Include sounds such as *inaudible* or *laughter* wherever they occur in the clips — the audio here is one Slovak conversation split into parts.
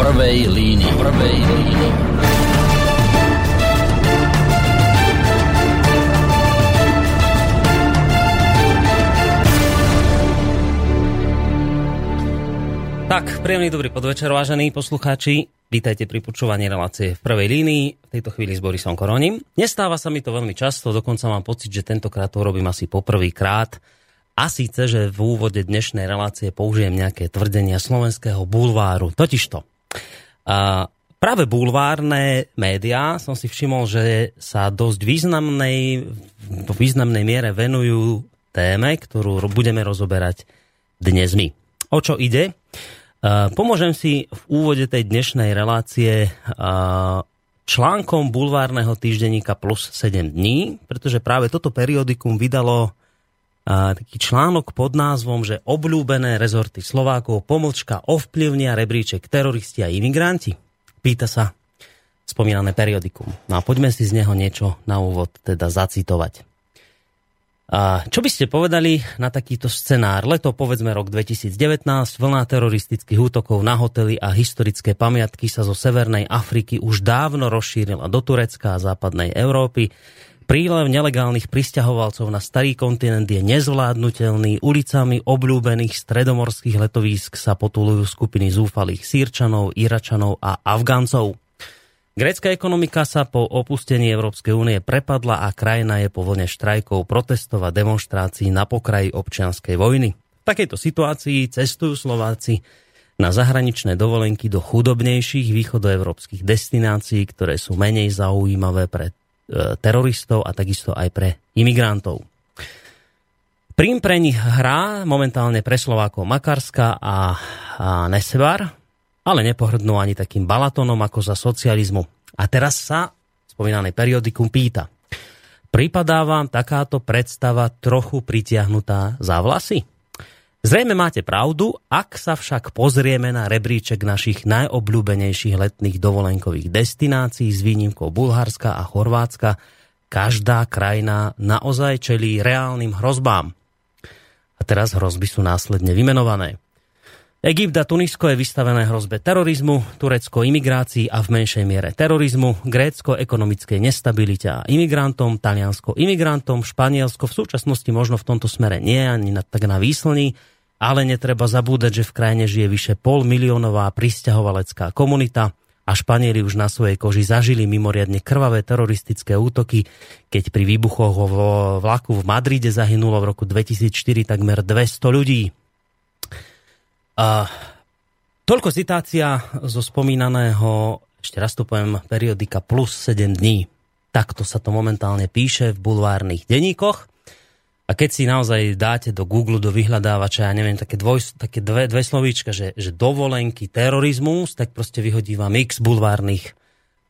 prvej línii. Prvej línii. Tak, príjemný dobrý podvečer, vážení poslucháči. Vítajte pri počúvaní relácie v prvej línii, v tejto chvíli s Borisom Koroním. Nestáva sa mi to veľmi často, dokonca mám pocit, že tentokrát to robím asi poprvýkrát. A síce, že v úvode dnešnej relácie použijem nejaké tvrdenia slovenského bulváru. Totižto. Práve bulvárne médiá som si všimol, že sa dosť významnej, v významnej miere venujú téme, ktorú budeme rozoberať dnes my. O čo ide? Pomôžem si v úvode tej dnešnej relácie článkom bulvárneho týždenníka plus 7 dní, pretože práve toto periodikum vydalo taký článok pod názvom, že obľúbené rezorty Slovákov pomlčka ovplyvnia rebríček teroristi a imigranti. Pýta sa spomínané periodikum. No a poďme si z neho niečo na úvod teda zacitovať. A čo by ste povedali na takýto scenár? Leto, povedzme rok 2019, vlna teroristických útokov na hotely a historické pamiatky sa zo Severnej Afriky už dávno rozšírila do Turecka a západnej Európy. Prílev nelegálnych pristahovalcov na starý kontinent je nezvládnutelný. Ulicami obľúbených stredomorských letovísk sa potulujú skupiny zúfalých sírčanov, iračanov a Afgáncov. Grécka ekonomika sa po opustení Európskej únie prepadla a krajina je po vlne štrajkov, protestov a demonstrácií na pokraji občianskej vojny. V takejto situácii cestujú Slováci na zahraničné dovolenky do chudobnejších východoevropských destinácií, ktoré sú menej zaujímavé pre teroristov a takisto aj pre imigrantov. Prím pre nich hrá momentálne pre Slovákov Makarska a, a Nesevar, ale nepohrdnú ani takým balatónom ako za socializmu. A teraz sa spomínané periodikum pýta. Pripadá vám takáto predstava trochu pritiahnutá za vlasy? Zrejme máte pravdu, ak sa však pozrieme na rebríček našich najobľúbenejších letných dovolenkových destinácií s výnimkou Bulharska a Chorvátska, každá krajina naozaj čelí reálnym hrozbám. A teraz hrozby sú následne vymenované. Egypt a Tunisko je vystavené hrozbe terorizmu, Turecko imigrácii a v menšej miere terorizmu, Grécko ekonomickej nestabilite a imigrantom, Taliansko imigrantom, Španielsko v súčasnosti možno v tomto smere nie ani na, tak na výslní, ale netreba zabúdať, že v krajine žije vyše pol miliónová pristahovalecká komunita a Španieli už na svojej koži zažili mimoriadne krvavé teroristické útoky, keď pri výbuchoch vo vlaku v Madride zahynulo v roku 2004 takmer 200 ľudí. Toľko citácia zo spomínaného, ešte raz to poviem, periodika plus 7 dní. Takto sa to momentálne píše v bulvárnych denníkoch. A keď si naozaj dáte do Google, do vyhľadávača, ja neviem, také, dvoj, také dve, dve slovíčka, že, že dovolenky, terorizmus, tak proste vyhodí vám x bulvárnych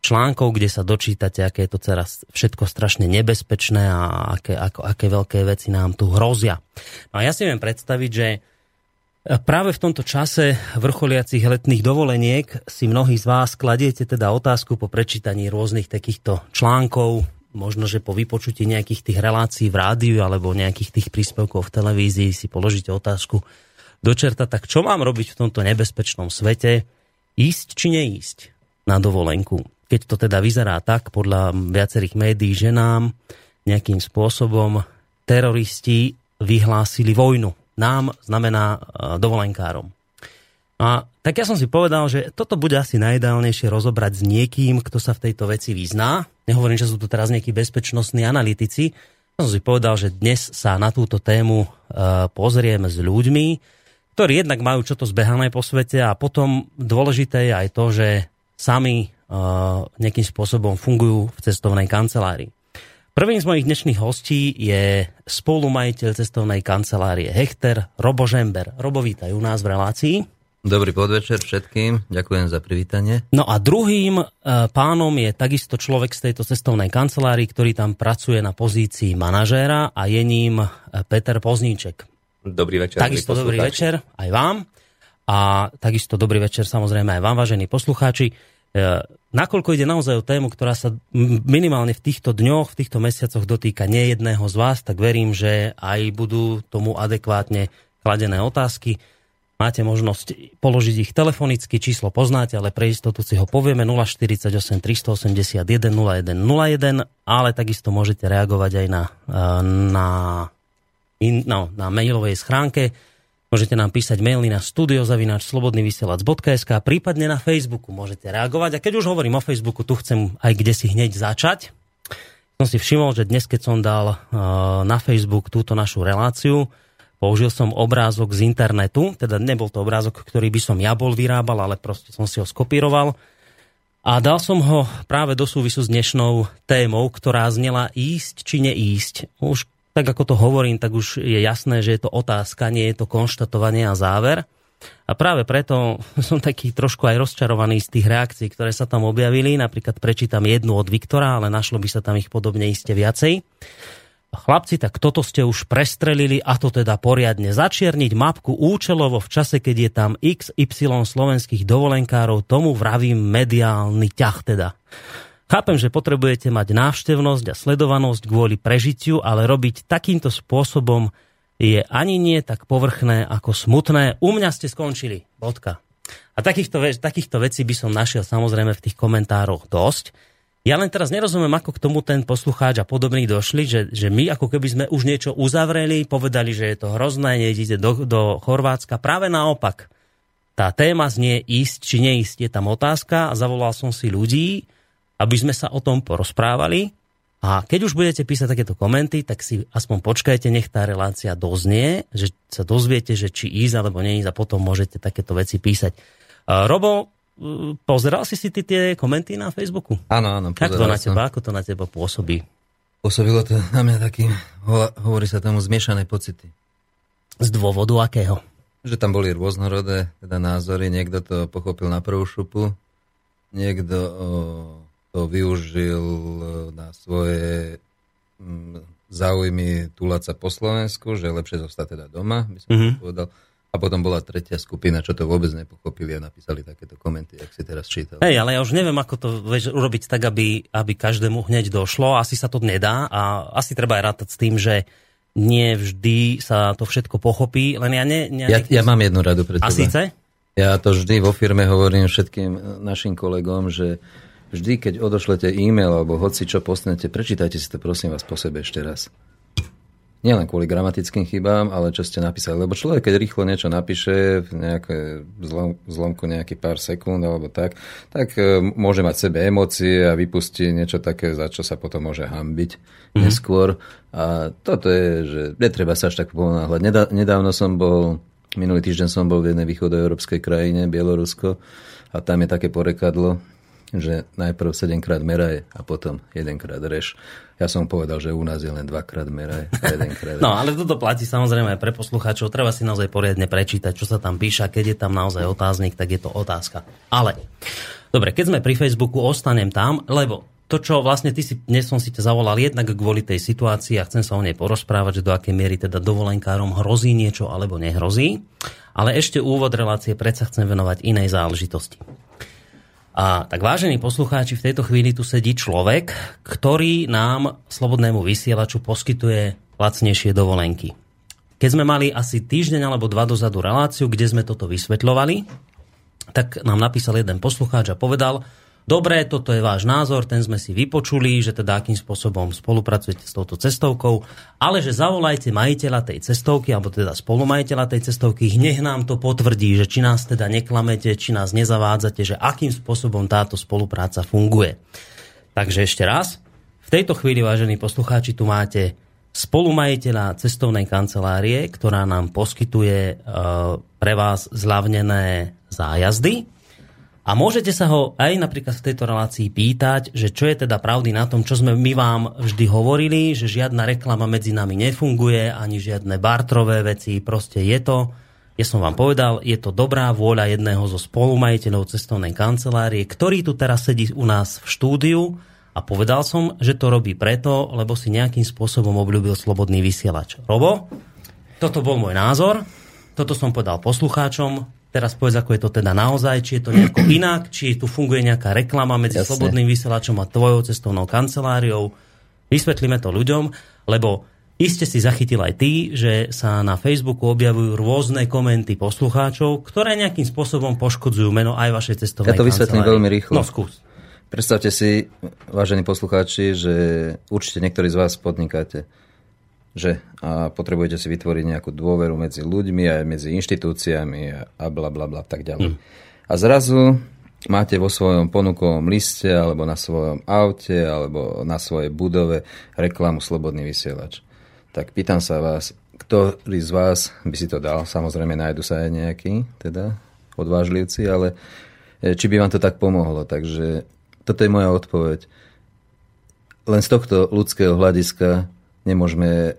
článkov, kde sa dočítate, aké je to teraz všetko strašne nebezpečné a aké, ako, aké veľké veci nám tu hrozia. No a ja si viem predstaviť, že Práve v tomto čase vrcholiacich letných dovoleniek si mnohí z vás kladiete teda otázku po prečítaní rôznych takýchto článkov, možno, že po vypočutí nejakých tých relácií v rádiu alebo nejakých tých príspevkov v televízii si položíte otázku do čerta, tak čo mám robiť v tomto nebezpečnom svete? Ísť či neísť na dovolenku? Keď to teda vyzerá tak, podľa viacerých médií, že nám nejakým spôsobom teroristi vyhlásili vojnu nám znamená e, dovolenkárom. A tak ja som si povedal, že toto bude asi najideálnejšie rozobrať s niekým, kto sa v tejto veci vyzná. Nehovorím, že sú to teraz nejakí bezpečnostní analytici. Ja som si povedal, že dnes sa na túto tému e, pozrieme s ľuďmi, ktorí jednak majú čo to zbehané po svete a potom dôležité je aj to, že sami e, nejakým spôsobom fungujú v cestovnej kancelárii. Prvým z mojich dnešných hostí je spolumajiteľ cestovnej kancelárie Hechter, Robo Žember. Robo, vítaj u nás v relácii. Dobrý podvečer všetkým, ďakujem za privítanie. No a druhým e, pánom je takisto človek z tejto cestovnej kancelárii, ktorý tam pracuje na pozícii manažéra a je ním e, Peter Pozníček. Dobrý večer. Takisto dobrý večer aj vám. A takisto dobrý večer samozrejme aj vám, vážení poslucháči. E, nakoľko ide naozaj o tému, ktorá sa minimálne v týchto dňoch, v týchto mesiacoch dotýka nie jedného z vás, tak verím, že aj budú tomu adekvátne kladené otázky. máte možnosť položiť ich telefonicky, číslo poznáte, ale pre istotu si ho povieme 048 381 0101, ale takisto môžete reagovať aj na, na, in, no, na mailovej schránke. Môžete nám písať maily na studiozavináč.slobodnyvysielac.sk prípadne na Facebooku môžete reagovať. A keď už hovorím o Facebooku, tu chcem aj kde si hneď začať. Som si všimol, že dnes, keď som dal na Facebook túto našu reláciu, Použil som obrázok z internetu, teda nebol to obrázok, ktorý by som ja bol vyrábal, ale proste som si ho skopíroval. A dal som ho práve do súvisu s dnešnou témou, ktorá znela ísť či neísť. Už tak ako to hovorím, tak už je jasné, že je to otázka, nie je to konštatovanie a záver. A práve preto *laughs* som taký trošku aj rozčarovaný z tých reakcií, ktoré sa tam objavili. Napríklad prečítam jednu od Viktora, ale našlo by sa tam ich podobne iste viacej. Chlapci, tak toto ste už prestrelili a to teda poriadne. Začierniť mapku účelovo v čase, keď je tam XY slovenských dovolenkárov, tomu vravím mediálny ťah teda. Chápem, že potrebujete mať návštevnosť a sledovanosť kvôli prežitiu, ale robiť takýmto spôsobom je ani nie tak povrchné ako smutné. U mňa ste skončili. Bodka. A takýchto, takýchto vecí by som našiel samozrejme v tých komentároch dosť. Ja len teraz nerozumiem, ako k tomu ten poslucháč a podobný došli, že, že my ako keby sme už niečo uzavreli, povedali, že je to hrozné, nejdete do, do Chorvátska. Práve naopak. Tá téma znie ísť či neísť. Je tam otázka a zavolal som si ľudí, aby sme sa o tom porozprávali. A keď už budete písať takéto komenty, tak si aspoň počkajte, nech tá relácia doznie, že sa dozviete, že či ísť alebo neísť a potom môžete takéto veci písať. Robo, Pozeral si si ty tie komenty na Facebooku? Áno, áno. Ako to na teba, ako to na teba pôsobí? Pôsobilo to na mňa taký, hovorí sa tomu, zmiešané pocity. Z dôvodu akého? Že tam boli rôznorodé teda názory, niekto to pochopil na prvú šupu, niekto o, to využil na svoje m, záujmy túlať sa po Slovensku, že je lepšie zostať teda doma, by som mm-hmm. povedal. A potom bola tretia skupina, čo to vôbec nepochopili a napísali takéto komenty, ak si teraz čítal. Hej, ale ja už neviem, ako to vieš, urobiť tak, aby, aby každému hneď došlo. Asi sa to nedá a asi treba aj rátať s tým, že nie vždy sa to všetko pochopí, len ja ne... ne ja, ja mám jednu radu pre teba. A síce? Ja to vždy vo firme hovorím všetkým našim kolegom, že vždy, keď odošlete e-mail alebo hoci čo postnete, prečítajte si to prosím vás po sebe ešte raz. Nielen kvôli gramatickým chybám, ale čo ste napísali. Lebo človek, keď rýchlo niečo napíše, v nejaké zlom, zlomku nejaký pár sekúnd alebo tak, tak e, môže mať sebe emócie a vypustí niečo také, za čo sa potom môže hambiť mm-hmm. neskôr. A toto je, že netreba sa až tak ponáhľať. Nedávno som bol, minulý týždeň som bol v jednej východoeurópskej krajine, Bielorusko, a tam je také porekadlo, že najprv 7 krát meraj a potom 1 krát reš. Ja som povedal, že u nás je len dvakrát meraj a jedenkrát No ale toto platí samozrejme aj pre poslucháčov. Treba si naozaj poriadne prečítať, čo sa tam píše. Keď je tam naozaj otáznik, tak je to otázka. Ale, dobre, keď sme pri Facebooku, ostanem tam, lebo to, čo vlastne ty si, dnes som si ťa zavolal jednak kvôli tej situácii a chcem sa o nej porozprávať, že do akej miery teda dovolenkárom hrozí niečo alebo nehrozí. Ale ešte úvod relácie predsa chcem venovať inej záležitosti. A tak vážení poslucháči, v tejto chvíli tu sedí človek, ktorý nám, slobodnému vysielaču, poskytuje lacnejšie dovolenky. Keď sme mali asi týždeň alebo dva dozadu reláciu, kde sme toto vysvetľovali, tak nám napísal jeden poslucháč a povedal, Dobre, toto je váš názor, ten sme si vypočuli, že teda akým spôsobom spolupracujete s touto cestovkou, ale že zavolajte majiteľa tej cestovky, alebo teda spolumajiteľa tej cestovky, nech nám to potvrdí, že či nás teda neklamete, či nás nezavádzate, že akým spôsobom táto spolupráca funguje. Takže ešte raz, v tejto chvíli, vážení poslucháči, tu máte spolumajiteľa cestovnej kancelárie, ktorá nám poskytuje e, pre vás zľavnené zájazdy a môžete sa ho aj napríklad v tejto relácii pýtať, že čo je teda pravdy na tom, čo sme my vám vždy hovorili, že žiadna reklama medzi nami nefunguje, ani žiadne bartrové veci, proste je to, ja som vám povedal, je to dobrá vôľa jedného zo spolumajiteľov cestovnej kancelárie, ktorý tu teraz sedí u nás v štúdiu a povedal som, že to robí preto, lebo si nejakým spôsobom obľúbil slobodný vysielač. Robo, toto bol môj názor, toto som povedal poslucháčom, Teraz povedz, ako je to teda naozaj, či je to nejako *clears throat* inak, či tu funguje nejaká reklama medzi Jasne. slobodným vysielačom a tvojou cestovnou kanceláriou. Vysvetlíme to ľuďom, lebo Iste si zachytil aj ty, že sa na Facebooku objavujú rôzne komenty poslucháčov, ktoré nejakým spôsobom poškodzujú meno aj vašej cestovnej Ja to vysvetlím veľmi rýchlo. No skús. Predstavte si, vážení poslucháči, že určite niektorí z vás podnikáte že a potrebujete si vytvoriť nejakú dôveru medzi ľuďmi aj medzi inštitúciami a, a bla bla bla tak ďalej. Mm. A zrazu máte vo svojom ponukovom liste alebo na svojom aute alebo na svojej budove reklamu Slobodný vysielač. Tak pýtam sa vás, ktorý z vás by si to dal? Samozrejme nájdu sa aj nejakí, teda odvážlivci, ale e, či by vám to tak pomohlo. Takže toto je moja odpoveď. Len z tohto ľudského hľadiska nemôžeme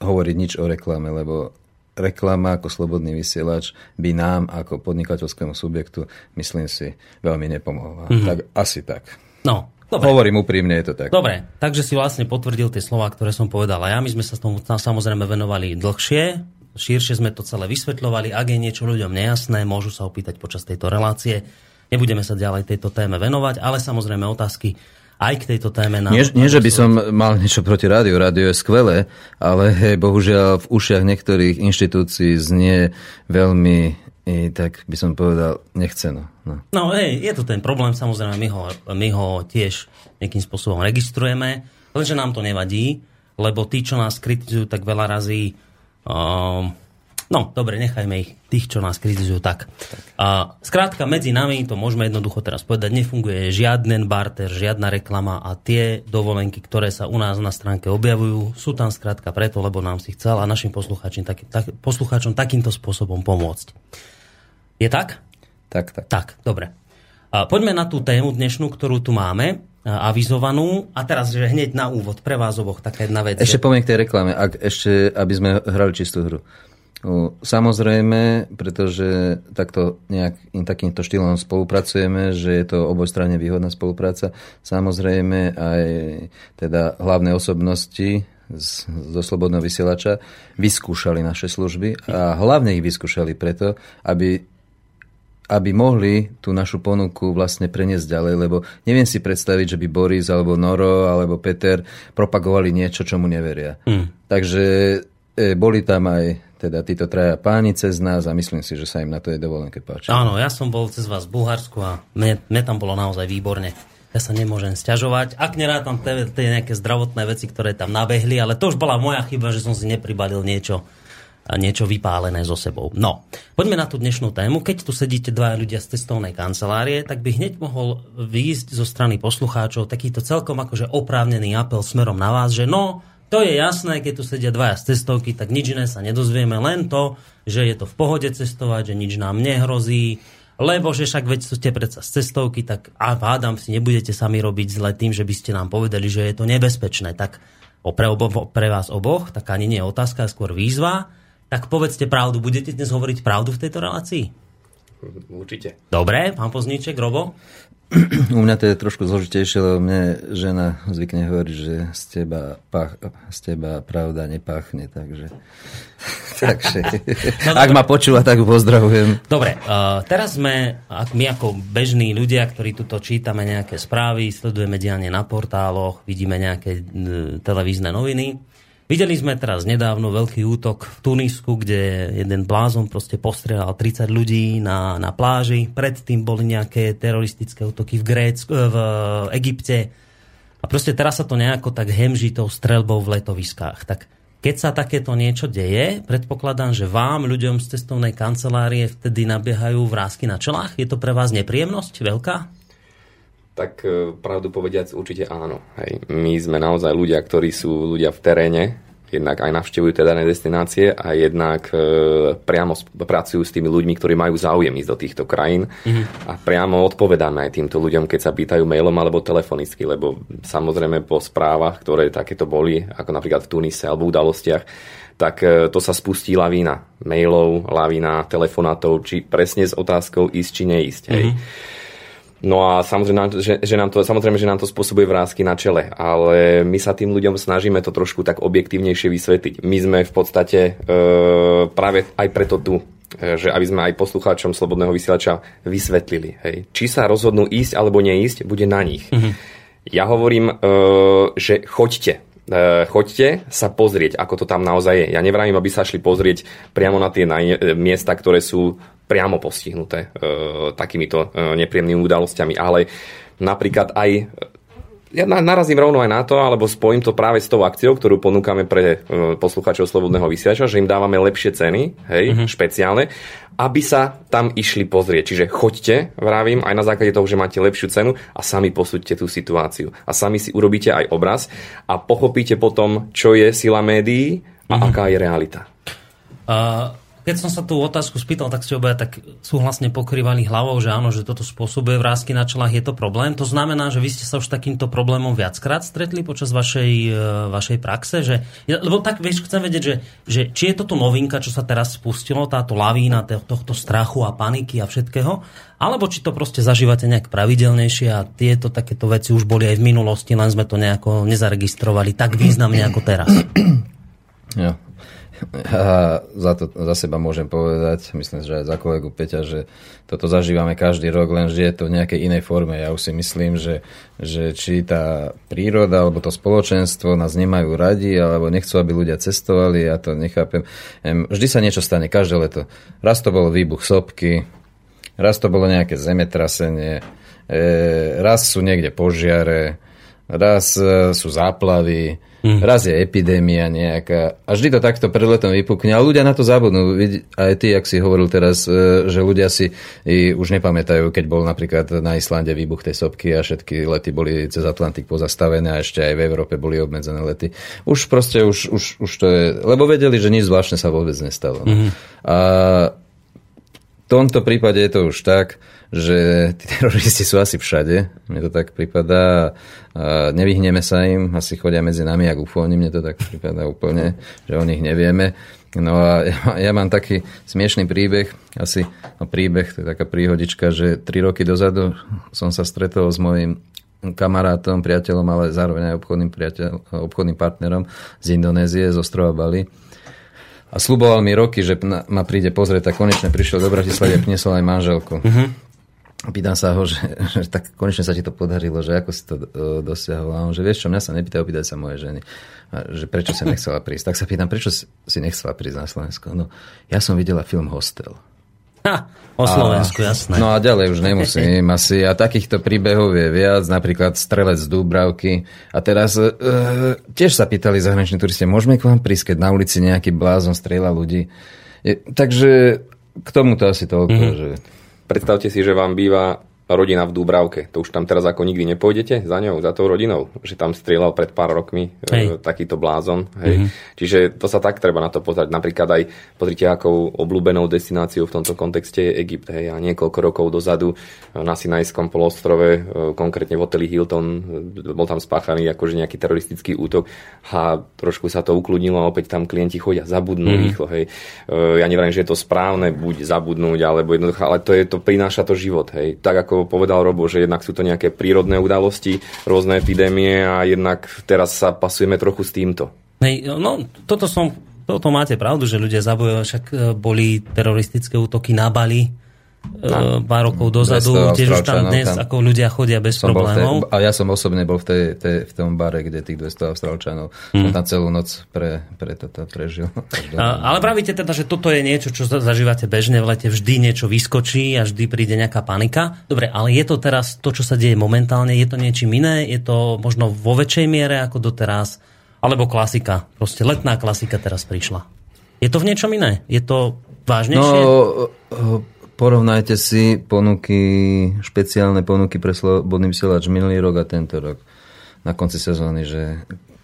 hovoriť nič o reklame, lebo reklama ako slobodný vysielač by nám ako podnikateľskému subjektu, myslím si, veľmi nepomohla. Mm-hmm. Tak asi tak. No, dobre. Hovorím úprimne, je to tak. Dobre, takže si vlastne potvrdil tie slova, ktoré som povedal. A ja my sme sa tomu samozrejme venovali dlhšie, širšie sme to celé vysvetľovali. Ak je niečo ľuďom nejasné, môžu sa opýtať počas tejto relácie. Nebudeme sa ďalej tejto téme venovať, ale samozrejme otázky aj k tejto téme. Na, nie, nie, že by som mal niečo proti rádiu, rádio je skvelé, ale *laughs* bohužiaľ v ušiach niektorých inštitúcií znie veľmi, i, tak by som povedal, nechceno. No, no hej, je to ten problém, samozrejme, my ho, my ho tiež nejakým spôsobom registrujeme, lenže nám to nevadí, lebo tí, čo nás kritizujú, tak veľa razy um, No, dobre, nechajme ich, tých, čo nás kritizujú tak. A skrátka, medzi nami, to môžeme jednoducho teraz povedať, nefunguje žiaden barter, žiadna reklama a tie dovolenky, ktoré sa u nás na stránke objavujú, sú tam skrátka preto, lebo nám si chcel a našim poslucháčom, tak, tak, poslucháčom takýmto spôsobom pomôcť. Je tak? Tak, tak. Tak, dobre. A poďme na tú tému dnešnú, ktorú tu máme avizovanú. A teraz, že hneď na úvod, pre vás oboch, taká jedna vec. Ešte že... poviem k tej reklame, ak ešte, aby sme hrali čistú hru. Samozrejme, pretože takto nejak, takýmto štýlom spolupracujeme, že je to obojstranne výhodná spolupráca. Samozrejme aj teda hlavné osobnosti z, zo Slobodného vysielača vyskúšali naše služby a hlavne ich vyskúšali preto, aby aby mohli tú našu ponuku vlastne preniesť ďalej, lebo neviem si predstaviť, že by Boris alebo Noro alebo Peter propagovali niečo, čomu neveria. Mm. Takže e, boli tam aj teda títo traja páni cez nás a myslím si, že sa im na to je dovolenke páči. Áno, ja som bol cez vás v Bulharsku a mne, mne tam bolo naozaj výborne. Ja sa nemôžem sťažovať. Ak nerátam tie, tie nejaké zdravotné veci, ktoré tam nabehli, ale to už bola moja chyba, že som si nepribalil niečo, niečo vypálené so sebou. No, poďme na tú dnešnú tému. Keď tu sedíte dvaja ľudia z cestovnej kancelárie, tak by hneď mohol výjsť zo strany poslucháčov takýto celkom akože oprávnený apel smerom na vás, že no, to je jasné, keď tu sedia dvaja z cestovky, tak nič iné sa nedozvieme, len to, že je to v pohode cestovať, že nič nám nehrozí, lebo že však veď ste predsa z cestovky, tak a hádam si nebudete sami robiť zle tým, že by ste nám povedali, že je to nebezpečné. Tak pre, obo, pre vás oboch, tak ani nie je otázka, skôr výzva. Tak povedzte pravdu, budete dnes hovoriť pravdu v tejto relácii? Určite. Dobre, pán Pozníček, Robo? U mňa to je trošku zložitejšie, lebo mne žena zvykne hovoriť, že z teba, pach, z teba pravda nepáchne, takže... *laughs* takže no, ak ma počúva, tak pozdravujem. Dobre, uh, teraz sme, ak my ako bežní ľudia, ktorí tuto čítame nejaké správy, sledujeme dianie na portáloch, vidíme nejaké uh, televízne noviny, Videli sme teraz nedávno veľký útok v Tunisku, kde jeden blázon proste postrelal 30 ľudí na, na pláži. Predtým boli nejaké teroristické útoky v, Grécku, v Egypte. A proste teraz sa to nejako tak hemží tou strelbou v letoviskách. Tak keď sa takéto niečo deje, predpokladám, že vám, ľuďom z cestovnej kancelárie, vtedy nabiehajú vrázky na čelách. Je to pre vás nepríjemnosť veľká? Tak e, pravdu povediac určite áno. Hej. My sme naozaj ľudia, ktorí sú ľudia v teréne, jednak aj navštevujú tie dané destinácie a jednak e, priamo pracujú s tými ľuďmi, ktorí majú záujem ísť do týchto krajín mm-hmm. a priamo odpovedáme aj týmto ľuďom, keď sa pýtajú mailom alebo telefonicky, lebo samozrejme po správach, ktoré takéto boli, ako napríklad v Tunise alebo v udalostiach, tak e, to sa spustí lavína mailov, lavína telefonátov, či presne s otázkou ísť či neísť. Hej. Mm-hmm. No a samozrejme, že, že nám to, samozrejme, že nám to spôsobuje vrázky na čele, ale my sa tým ľuďom snažíme to trošku tak objektívnejšie vysvetliť. My sme v podstate e, práve aj preto tu, e, že aby sme aj poslucháčom Slobodného vysielača vysvetlili. Hej. Či sa rozhodnú ísť alebo neísť, bude na nich. Mm-hmm. Ja hovorím, e, že choďte e, choďte sa pozrieť, ako to tam naozaj je. Ja nevravím, aby sa šli pozrieť priamo na tie naj- e, miesta, ktoré sú priamo postihnuté e, takýmito e, nepríjemnými udalosťami, ale napríklad aj ja narazím rovno aj na to, alebo spojím to práve s tou akciou, ktorú ponúkame pre e, poslucháčov Slobodného vysielača, že im dávame lepšie ceny, hej, uh-huh. špeciálne, aby sa tam išli pozrieť. Čiže choďte, vravím, aj na základe toho, že máte lepšiu cenu a sami posúďte tú situáciu. A sami si urobíte aj obraz a pochopíte potom, čo je sila médií a uh-huh. aká je realita. Uh, keď som sa tú otázku spýtal, tak ste obaja tak súhlasne pokrývali hlavou, že áno, že toto spôsobuje vrázky na čelách, je to problém. To znamená, že vy ste sa už takýmto problémom viackrát stretli počas vašej, e, vašej praxe? Že, lebo tak, vieš, chcem vedieť, že, že či je toto novinka, čo sa teraz spustilo, táto lavína tohto strachu a paniky a všetkého, alebo či to proste zažívate nejak pravidelnejšie a tieto takéto veci už boli aj v minulosti, len sme to nejako nezaregistrovali tak významne ako teraz. Ja, *laughs* ja za, to, za seba môžem povedať, myslím, že aj za kolegu Peťa, že toto zažívame každý rok, len že je to v nejakej inej forme. Ja už si myslím, že, že či tá príroda alebo to spoločenstvo nás nemajú radi, alebo nechcú, aby ľudia cestovali, ja to nechápem. Vždy sa niečo stane, každé leto. Raz to bol výbuch sopky, raz to bolo nejaké zemetrasenie, e, raz sú niekde požiare, raz e, sú záplavy, Mm. Raz je epidémia nejaká a vždy to takto pred letom vypukne a ľudia na to zabudnú. Aj ty, ak si hovoril teraz, e, že ľudia si už nepamätajú, keď bol napríklad na Islande výbuch tej sopky a všetky lety boli cez Atlantik pozastavené a ešte aj v Európe boli obmedzené lety. Už proste, už, už, už to je, lebo vedeli, že nič zvláštne sa vôbec nestalo. Mm. A v tomto prípade je to už tak, že tí teroristi sú asi všade, mne to tak prípada. A nevyhneme sa im, asi chodia medzi nami, ako ufóni, mne to tak prípada úplne, že o nich nevieme. No a ja, ja mám taký smiešný príbeh, asi no príbeh, to je taká príhodička, že tri roky dozadu som sa stretol s mojim kamarátom, priateľom, ale zároveň aj obchodným, priateľ, obchodným partnerom z Indonézie, z ostrova Bali. A sluboval mi roky, že ma príde pozrieť a konečne prišiel do Bratislavy a priniesol aj manželku. Uh-huh. Pýtam sa ho, *laughs* že, že tak konečne sa ti to podarilo, že ako si to uh, dosiahol. A on, že vieš čo, mňa sa nepýta, opýtaj sa moje ženy, a, že prečo si nechcela prísť. Tak sa pýtam, prečo si nechcela prísť na Slovensko. No, ja som videla film Hostel. Ha, o Slovensku, a, jasné. No a ďalej už nemusím *laughs* asi. A takýchto príbehov je viac, napríklad Strelec z Dúbravky. A teraz uh, tiež sa pýtali zahraniční turisti, môžeme k vám prísť, keď na ulici nejaký blázon strieľa ľudí. Je, takže k tomuto asi toľko, mm-hmm. že... Predstavte si, že vám býva rodina v Dúbravke. To už tam teraz ako nikdy nepôjdete za ňou, za tou rodinou. Že tam strieľal pred pár rokmi e, hej. e, takýto blázon. Hej. Mm-hmm. Čiže to sa tak treba na to pozrieť. Napríklad aj pozrite, akou obľúbenou destináciou v tomto kontexte je Egypt. Hej. A niekoľko rokov dozadu e, na Sinajskom polostrove, e, konkrétne v hoteli Hilton, bol tam spáchaný akože nejaký teroristický útok a trošku sa to ukludnilo a opäť tam klienti chodia, zabudnú mm-hmm. rýchlo. Hej. Ja neviem, že je to správne, buď zabudnúť, alebo jednoducho, ale to, je, to prináša to život. Hej. Tak ako povedal Robo, že jednak sú to nejaké prírodné udalosti, rôzne epidémie a jednak teraz sa pasujeme trochu s týmto. Hej, no, toto som, toto máte pravdu, že ľudia zabojujú, však e, boli teroristické útoky na Bali, no. pár rokov dozadu, tiež už tam dnes tam ako ľudia chodia bez problémov. Tej, a ja som osobne bol v, tej, tej, v tom bare, kde tých 200 Austrálčanov hmm. som tam celú noc pre, pre toto prežil. *laughs* A, ale pravíte teda, že toto je niečo, čo zažívate bežne v lete, vždy niečo vyskočí a vždy príde nejaká panika. Dobre, ale je to teraz to, čo sa deje momentálne, je to niečím iné, je to možno vo väčšej miere ako doteraz, alebo klasika, proste letná klasika teraz prišla. Je to v niečom iné? Je to vážnejšie? No, Porovnajte si ponuky, špeciálne ponuky pre Slobodný vysielač minulý rok a tento rok na konci sezóny, že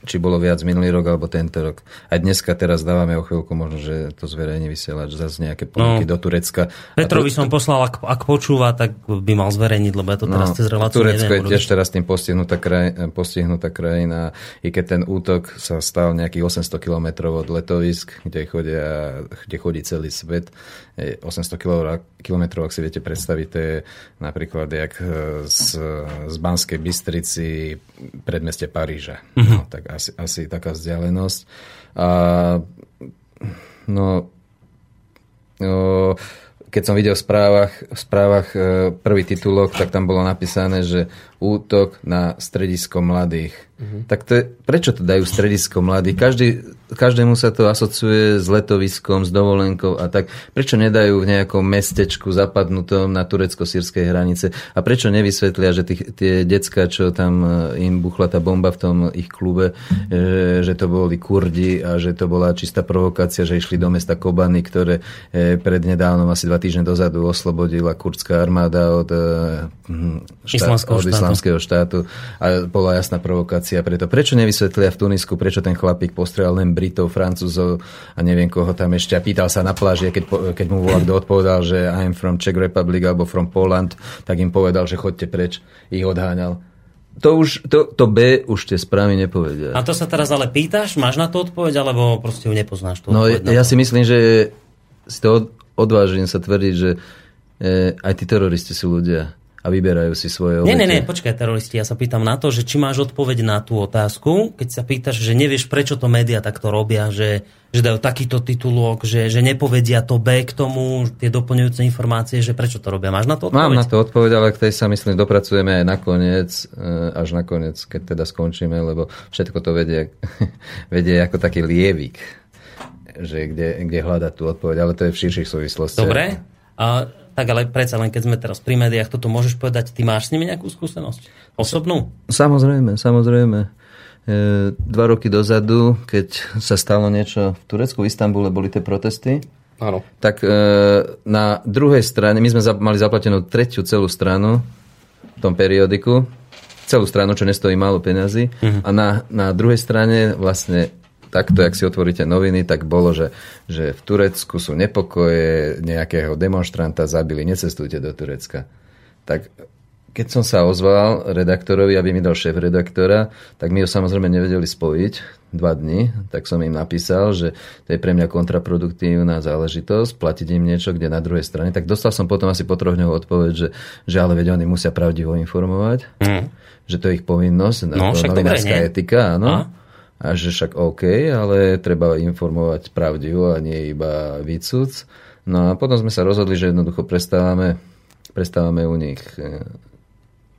či bolo viac minulý rok alebo tento rok. Aj dneska teraz dávame o chvíľku možno, že to zverejní vysielač zase nejaké ponuky no, do Turecka. Petrovi to, som poslal, ak, ak počúva, tak by mal zverejniť, lebo ja to teraz no, cez reláciu Turecko neviem, je tiež teraz tým postihnutá, kraj, postihnutá krajina. I keď ten útok sa stal nejakých 800 km od letovisk, kde, chodia, kde chodí celý svet, 800 km, ak si viete predstaviť, to je napríklad jak e, z, z Banskej Bystrici predmeste Paríža. Mm-hmm. No, tak asi, asi taká vzdialenosť. A, no, no, keď som videl v správach, v správach e, prvý titulok, tak tam bolo napísané, že útok na stredisko mladých. Uh-huh. Tak to je, prečo to dajú stredisko mladých? Každý, každému sa to asociuje s letoviskom, s dovolenkou a tak. Prečo nedajú v nejakom mestečku zapadnutom na turecko-sírskej hranice? A prečo nevysvetlia, že tých, tie decka, čo tam e, im buchla tá bomba v tom ich klube, že, že to boli kurdi a že to bola čistá provokácia, že išli do mesta Kobany, ktoré e, prednedávnom asi dva týždne dozadu oslobodila kurdská armáda od, štát, od islamského štátu a bola jasná provokácia preto. Prečo nevysvetlia v Tunisku, prečo ten chlapík postrel len Britov, Francúzov a neviem koho tam ešte a pýtal sa na pláži, keď, keď mu volal, kto odpovedal, že I'm from Czech Republic alebo from Poland, tak im povedal, že chodte preč, ich odháňal. To, už, to, to B už tie správy nepovedia. A to sa teraz ale pýtaš? Máš na to odpoveď, alebo proste ju nepoznáš? Tú no ja, ja si myslím, že si to odvážim sa tvrdiť, že e, aj tí teroristi sú ľudia a vyberajú si svoje obete. Nie, nie, nie, počkaj, teroristi, ja sa pýtam na to, že či máš odpoveď na tú otázku, keď sa pýtaš, že nevieš, prečo to médiá takto robia, že, že dajú takýto titulok, že, že nepovedia to B k tomu, tie doplňujúce informácie, že prečo to robia. Máš na to odpoveď? Mám na to odpoveď, ale k tej sa myslím dopracujeme aj nakoniec, eh, až nakoniec, keď teda skončíme, lebo všetko to vedie, *laughs* vedie ako taký lievik, že kde, kde hľadať tú odpoveď, ale to je v širších súvislostiach. Dobre. A tak ale predsa len keď sme teraz pri médiách, toto môžeš povedať, ty máš s nimi nejakú skúsenosť? Osobnú? Samozrejme, samozrejme. E, dva roky dozadu, keď sa stalo niečo v Turecku, v Istambule boli tie protesty, Áno. tak e, na druhej strane, my sme za, mali zaplatenú tretiu celú stranu v tom periodiku, celú stranu, čo nestojí málo peňazí, uh-huh. a na, na druhej strane vlastne takto, ak si otvoríte noviny, tak bolo, že, že v Turecku sú nepokoje, nejakého demonstranta zabili, necestujte do Turecka. Tak keď som sa ozval redaktorovi, aby mi dal šéf redaktora, tak my ho samozrejme nevedeli spojiť dva dny, tak som im napísal, že to je pre mňa kontraproduktívna záležitosť, platiť im niečo, kde na druhej strane. Tak dostal som potom asi po troch dňoch odpoveď, že, že ale vedia, oni musia pravdivo informovať, mm. že to je ich povinnosť, no, to novinárska etika, áno. A? A že však OK, ale treba informovať pravdivo a nie iba výcuc. No a potom sme sa rozhodli, že jednoducho prestávame, prestávame u nich e,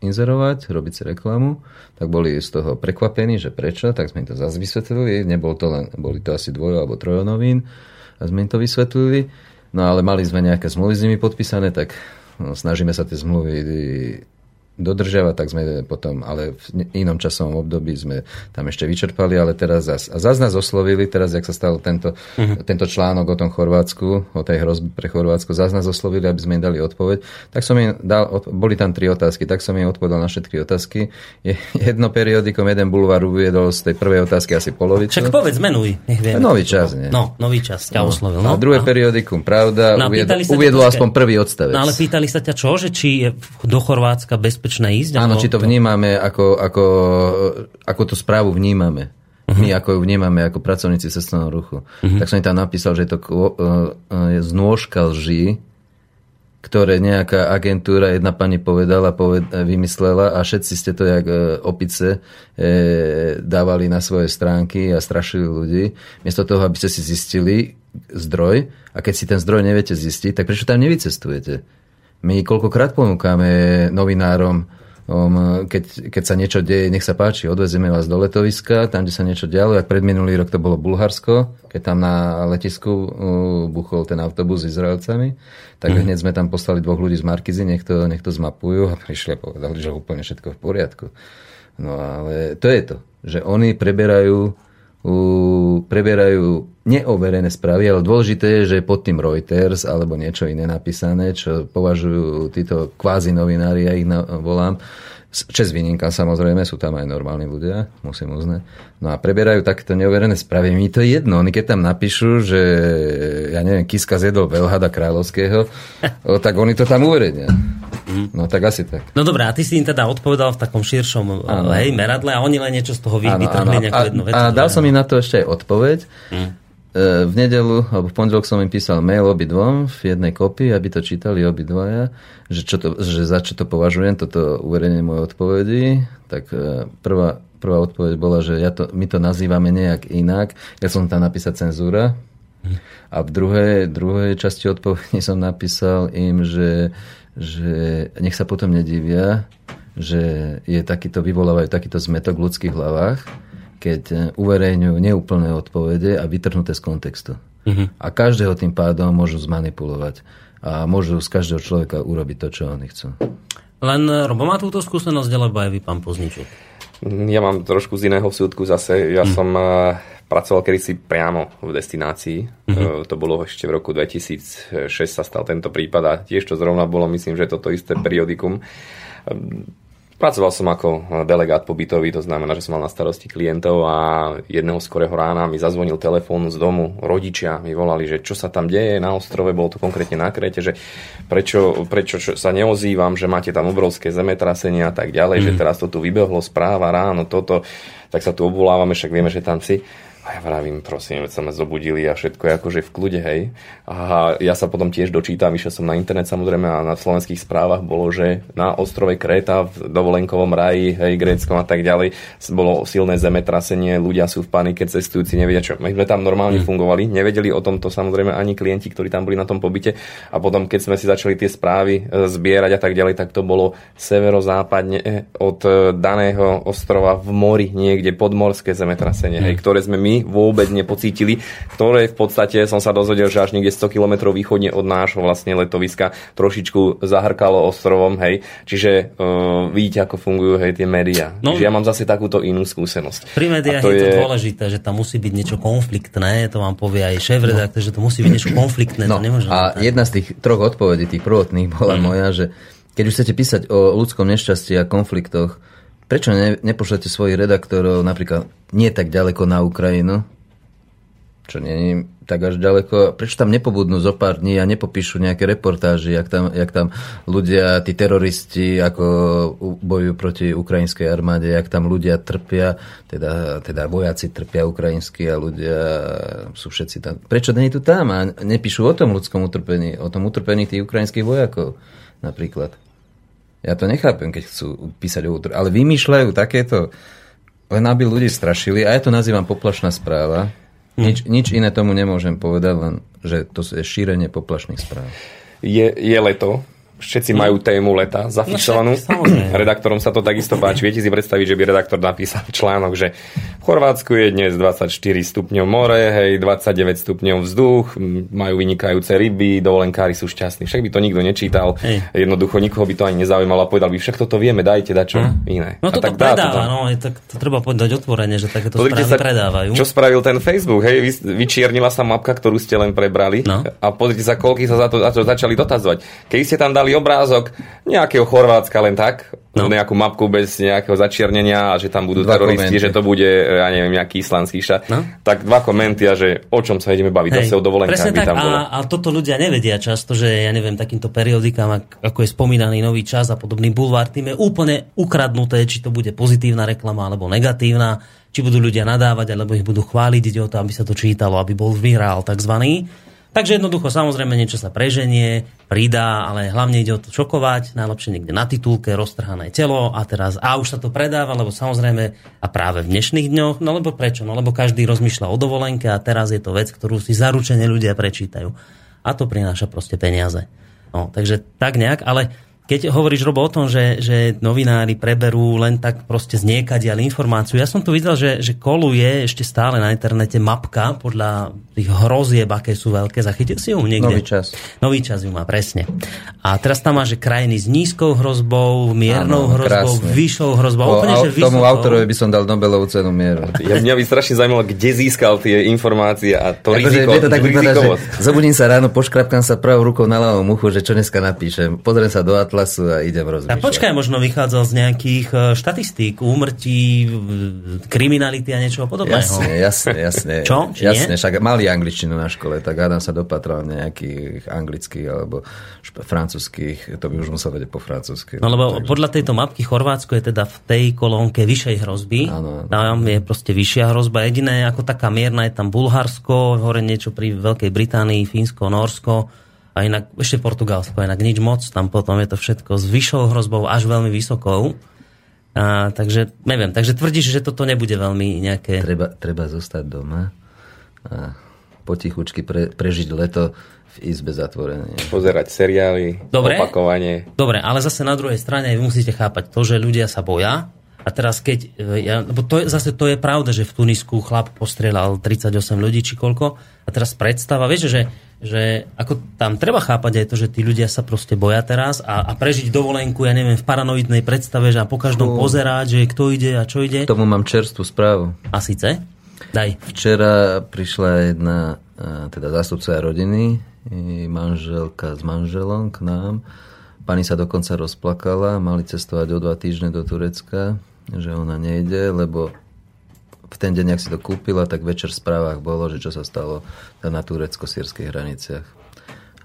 inzerovať, robiť si reklamu, tak boli z toho prekvapení, že prečo, tak sme im to zase vysvetlili, nebol to len, boli to asi dvojo alebo trojo novín a sme im to vysvetlili, no ale mali sme nejaké zmluvy s nimi podpísané, tak no, snažíme sa tie zmluvy dodržiavať, tak sme potom, ale v inom časovom období sme tam ešte vyčerpali, ale teraz zas. A zase nás oslovili, teraz, jak sa stal tento, uh-huh. tento článok o tom Chorvátsku, o tej hrozbe pre Chorvátsko, zase nás oslovili, aby sme im dali odpoveď. Tak som im dal, boli tam tri otázky, tak som im odpovedal na všetky otázky. Jedno periodikom, jeden bulvár uviedol z tej prvej otázky asi polovicu. Však povedz, menuj. Nech vieme, nový čas, nie? No, nový čas ťa no. oslovil. No. A druhé no. periodikum, pravda, no, uviedol, uviedol aspoň prvý odstavec. No ale pýtali sa ťa čo, že či je do Chorvátska bezpečné bezpečné ísť? Áno, či to vnímame, ako, ako, ako tú správu vnímame. Uh-huh. My ako ju vnímame ako pracovníci cestovného ruchu. Uh-huh. Tak som tam napísal, že je to uh, znôžka lží, ktoré nejaká agentúra, jedna pani povedala, poved, vymyslela a všetci ste to jak opice e, dávali na svoje stránky a strašili ľudí. Miesto toho, aby ste si zistili zdroj a keď si ten zdroj neviete zistiť, tak prečo tam nevycestujete? My koľkokrát ponúkame novinárom, um, keď, keď sa niečo deje, nech sa páči, odvezieme vás do letoviska, tam, kde sa niečo dialo, ak pred minulý rok to bolo Bulharsko, keď tam na letisku uh, buchol ten autobus s Izraelcami, tak mm. hneď sme tam poslali dvoch ľudí z Markizy, nech to, nech to zmapujú a prišli a povedali, že úplne všetko v poriadku. No ale to je to, že oni preberajú preberajú neoverené správy, ale dôležité je, že pod tým Reuters alebo niečo iné napísané, čo považujú títo kvázi novinári, ja ich volám, Čes výnimka samozrejme, sú tam aj normálni ľudia, musím uznať. No a preberajú takéto neoverené správy. Mi to je jedno, oni keď tam napíšu, že ja neviem, Kiska zjedol veľhada kráľovského, *laughs* tak oni to tam uverejnia. No tak asi tak. No dobré, a ty si im teda odpovedal v takom širšom hej, meradle a oni len niečo z toho vytrhli nejakú jednu vec. A dal som im na to ešte aj odpoveď. Mm. V nedelu, alebo v pondelok som im písal mail obidvom v jednej kopii, aby to čítali obidvaja, že, čo to, že za čo to považujem, toto uverenie mojej odpovedi. Tak e, prvá, prvá odpoveď bola, že ja to, my to nazývame nejak inak. Ja som tam napísať cenzúra, A v druhej, druhej časti odpovedi *laughs* som napísal im, že, že nech sa potom nedivia, že je takýto, vyvolávajú takýto zmetok v ľudských hlavách, keď uverejňujú neúplné odpovede a vytrhnuté z kontextu. Uh-huh. A každého tým pádom môžu zmanipulovať a môžu z každého človeka urobiť to, čo oni chcú. Len Robo má túto skúsenosť, alebo aj vy, pán Pozničuk? Ja mám trošku z iného súdku zase. Ja hmm. som uh, pracoval kedysi priamo v destinácii. Mm-hmm. To bolo ešte v roku 2006 sa stal tento prípad a tiež to zrovna bolo, myslím, že toto isté periodikum. Pracoval som ako delegát pobytový, to znamená, že som mal na starosti klientov a jedného skorého rána mi zazvonil telefón z domu. Rodičia mi volali, že čo sa tam deje na ostrove, bolo to konkrétne na Krete, že prečo, prečo sa neozývam, že máte tam obrovské zemetrasenia a tak ďalej, mm. že teraz to tu vybehlo správa ráno, toto, tak sa tu obvolávame, však vieme, že tam si. A ja vravím, prosím, sa ma zobudili a všetko je akože v kľude, hej. A ja sa potom tiež dočítam, išiel som na internet samozrejme a na slovenských správach bolo, že na ostrove Kréta v dovolenkovom raji, hej, gréckom a tak ďalej, bolo silné zemetrasenie, ľudia sú v panike, cestujúci nevedia čo. My sme tam normálne mm. fungovali, nevedeli o tomto samozrejme ani klienti, ktorí tam boli na tom pobyte a potom, keď sme si začali tie správy e, zbierať a tak ďalej, tak to bolo severozápadne e, od e, daného ostrova v mori, niekde podmorské zemetrasenie, mm. hej, ktoré sme my vôbec nepocítili, ktoré v podstate som sa dozvedel, že až niekde 100 km východne od nášho vlastne letoviska trošičku zahrkalo ostrovom, hej. Čiže uh, vidíte, ako fungujú hej tie médiá. No, Čiže ja mám zase takúto inú skúsenosť. Pri médiách to je to je... dôležité, že tam musí byť niečo konfliktné, to vám povie aj šéf redaktor, že to musí byť niečo konfliktné. No, to a tak. jedna z tých troch odpovedí, tých prvotných, bola mm. moja, že keď už chcete písať o ľudskom nešťastí a konfliktoch, Prečo ne, nepošlete svojich redaktorov napríklad nie tak ďaleko na Ukrajinu, čo nie je tak až ďaleko, prečo tam nepobudnú zo pár dní a nepopíšu nejaké reportáži, jak tam, jak tam ľudia, tí teroristi, ako bojujú proti ukrajinskej armáde, jak tam ľudia trpia, teda, teda vojaci trpia ukrajinskí a ľudia sú všetci tam. Prečo nie tu tam a nepíšu o tom ľudskom utrpení, o tom utrpení tých ukrajinských vojakov napríklad? Ja to nechápem, keď chcú písať o útor. Ale vymýšľajú takéto, len aby ľudí strašili. A ja to nazývam poplašná správa. Nič, nič iné tomu nemôžem povedať, len že to je šírenie poplašných správ. Je, je leto, všetci majú tému leta zafixovanú. No, *clears throat* Redaktorom sa to takisto páči. Viete si predstaviť, že by redaktor napísal *laughs* článok, že v Chorvátsku je dnes 24 stupňov more, hej, 29 stupňov vzduch, majú vynikajúce ryby, dovolenkári sú šťastní. Však by to nikto nečítal. Hej. Jednoducho nikoho by to ani nezaujímalo a povedal by, však toto vieme, dajte dačo hm. iné. No to tak predáva, to. no, tak, to treba povedať otvorene, že takéto správy sa, predávajú. Čo spravil ten Facebook, hej, vyčiernila sa mapka, ktorú ste len prebrali no. a pozrite sa, koľky sa za to, za to začali dotazovať. Keď ste tam dali dali obrázok nejakého Chorvátska len tak, no. nejakú mapku bez nejakého začiernenia a že tam budú dva teroristi, komenty. že to bude, ja neviem, nejaký islandský štát. No. Tak dva komenty a že o čom sa ideme baviť, Hej. zase o dovolenkách tak, tam a, a toto ľudia nevedia často, že ja neviem, takýmto periodikám, ako je spomínaný Nový čas a podobný bulvár, tým je úplne ukradnuté, či to bude pozitívna reklama alebo negatívna, či budú ľudia nadávať, alebo ich budú chváliť, ide o to, aby sa to čítalo, aby bol vyhrál takzvaný. Takže jednoducho, samozrejme, niečo sa preženie, pridá, ale hlavne ide o to čokovať, najlepšie niekde na titulke, roztrhané telo a teraz a už sa to predáva, lebo samozrejme a práve v dnešných dňoch, no lebo prečo? No lebo každý rozmýšľa o dovolenke a teraz je to vec, ktorú si zaručene ľudia prečítajú. A to prináša proste peniaze. No, takže tak nejak, ale keď hovoríš, Robo, o tom, že, že novinári preberú len tak proste zniekadia informáciu, ja som tu videl, že, že koluje ešte stále na internete mapka podľa tých hrozieb, aké sú veľké. Zachytil si ju niekde? Nový čas. Nový čas ju má, presne. A teraz tam má, že krajiny s nízkou hrozbou, miernou ano, hrozbou, krásne. vyššou hrozbou. O, úplne, že tomu vysokou. autorovi by som dal Nobelovú cenu mieru. Ja, mňa by strašne zaujímalo, kde získal tie informácie a to Ako, riziko. Že, to tak vypadá, že zobudím sa ráno, poškrapkám sa pravou rukou na ľavú muchu, že čo dneska napíšem. Pozriem sa do atlasu a idem rozmýšľať. A počkaj, možno vychádzal z nejakých e, štatistík, úmrtí, kriminality a niečo podobného. Jasne, jasne, jasne. *laughs* Čo? Či jasne, nie? však mali angličtinu na škole, tak Adam sa dopatral nejakých anglických alebo špe, francúzských, to by už musel vedieť po francúzsky. No lebo takže... podľa tejto mapky Chorvátsko je teda v tej kolónke vyššej hrozby. Áno, Tam je proste vyššia hrozba. Jediné ako taká mierna je tam Bulharsko, hore niečo pri Veľkej Británii, Fínsko, Norsko a inak ešte Portugalsko, inak nič moc, tam potom je to všetko s vyššou hrozbou až veľmi vysokou. A, takže neviem, takže tvrdíš, že toto nebude veľmi nejaké... Treba, treba zostať doma a potichučky pre, prežiť leto v izbe zatvorené. Pozerať seriály, Dobre. opakovanie. Dobre, ale zase na druhej strane vy musíte chápať to, že ľudia sa boja. A teraz keď, e, ja, lebo to je, zase to je pravda, že v Tunisku chlap postrelal 38 ľudí či koľko. A teraz predstava, vieš, že, že ako tam treba chápať aj to, že tí ľudia sa proste boja teraz a, a prežiť dovolenku, ja neviem, v paranoidnej predstave, že a po každom pozerať, že kto ide a čo ide. K tomu mám čerstvú správu. A síce? Daj. Včera prišla jedna, a, teda zástupca rodiny, manželka s manželom k nám. Pani sa dokonca rozplakala, mali cestovať o dva týždne do Turecka, že ona nejde, lebo v ten deň, ak si to kúpila, tak večer v správach bolo, že čo sa stalo na turecko-sírskych hraniciach.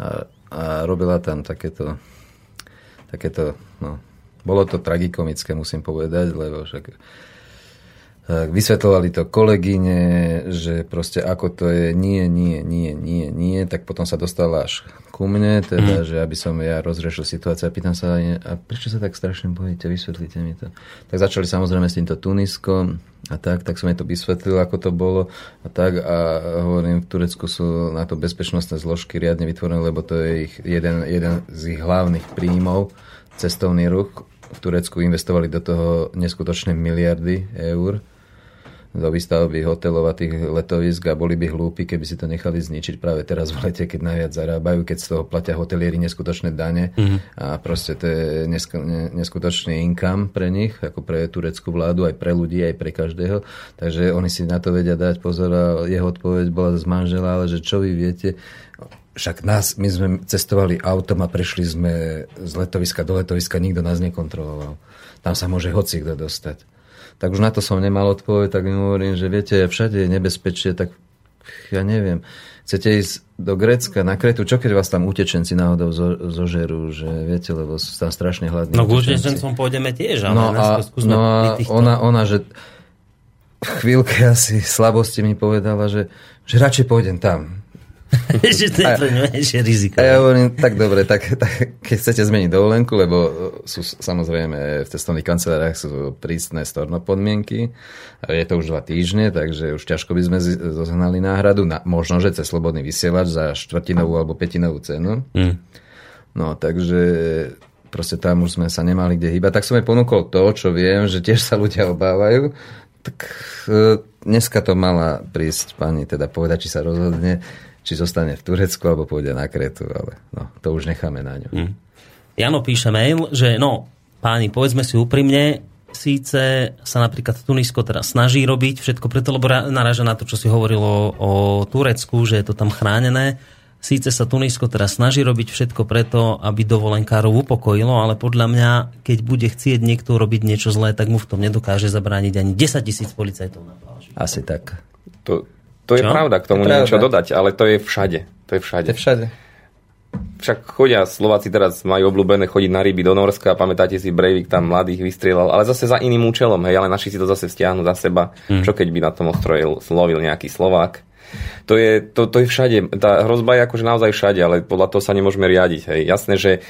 A, a robila tam takéto, takéto, no, bolo to tragikomické, musím povedať, lebo však tak vysvetľovali to kolegyne, že proste ako to je nie, nie, nie, nie, nie, tak potom sa dostala až ku mne, teda, mm. že aby som ja rozrešil situáciu a pýtam sa, a prečo sa tak strašne bojíte, vysvetlite mi to. Tak začali samozrejme s týmto Tuniskom a tak, tak som jej to vysvetlil, ako to bolo a tak a hovorím, v Turecku sú na to bezpečnostné zložky riadne vytvorené, lebo to je ich jeden, jeden z ich hlavných príjmov, cestovný ruch. V Turecku investovali do toho neskutočné miliardy eur do výstavby hotelov a tých letovisk a boli by hlúpi, keby si to nechali zničiť práve teraz v lete, keď najviac zarábajú, keď z toho platia hotelieri neskutočné dane mm-hmm. a proste to je nesk- neskutočný income pre nich, ako pre tureckú vládu, aj pre ľudí, aj pre každého. Takže oni si na to vedia dať pozor a jeho odpoveď bola z manžela, ale že čo vy viete, však nás, my sme cestovali autom a prešli sme z letoviska do letoviska, nikto nás nekontroloval. Tam sa môže hoci kto dostať tak už na to som nemal odpoveď, tak im hovorím, že viete, všade je nebezpečie, tak ja neviem, chcete ísť do Grécka, na Kretu, čo keď vás tam utečenci náhodou zo, zožerú, že viete, lebo sú tam strašne hladní No k utečencom pôjdeme tiež, ale no a, no a ona, ona, že chvíľke asi slabosti mi povedala, že, že radšej pôjdem tam. *laughs* že to je pre ňu riziko. A ja hovorím, tak dobre, tak, tak keď chcete zmeniť dovolenku, lebo sú samozrejme v cestovných kanceláriách sú prísne storno podmienky, je to už dva týždne, takže už ťažko by sme zohnali náhradu, na, možno, že cez slobodný vysielač za štvrtinovú alebo petinovú cenu. Mm. No, takže proste tam už sme sa nemali kde hýbať. Tak som jej ponúkol to, čo viem, že tiež sa ľudia obávajú. Tak e, dneska to mala prísť pani, teda povedať, či sa rozhodne či zostane v Turecku alebo pôjde na Kretu, ale no, to už necháme na ňu. Mm. Jano píše mail, že no, páni, povedzme si úprimne, síce sa napríklad Tunisko teraz snaží robiť všetko preto, lebo naráža na to, čo si hovorilo o Turecku, že je to tam chránené. Síce sa Tunisko teraz snaží robiť všetko preto, aby dovolenkárov upokojilo, ale podľa mňa, keď bude chcieť niekto robiť niečo zlé, tak mu v tom nedokáže zabrániť ani 10 tisíc policajtov na pláži. Asi tak. To, to je Čo? pravda, k tomu niečo dodať, ale to je všade. To je všade. To je všade. Však chodia, Slováci teraz majú obľúbené chodiť na ryby do Norska, pamätáte si, Breivik tam mladých vystrieľal, ale zase za iným účelom, hej, ale naši si to zase stiahnu za seba. Hmm. Čo keď by na tom ostrojil, slovil nejaký Slovák? To je, to, to je všade, tá hrozba je akože naozaj všade, ale podľa toho sa nemôžeme riadiť. Hej. Jasné, že e,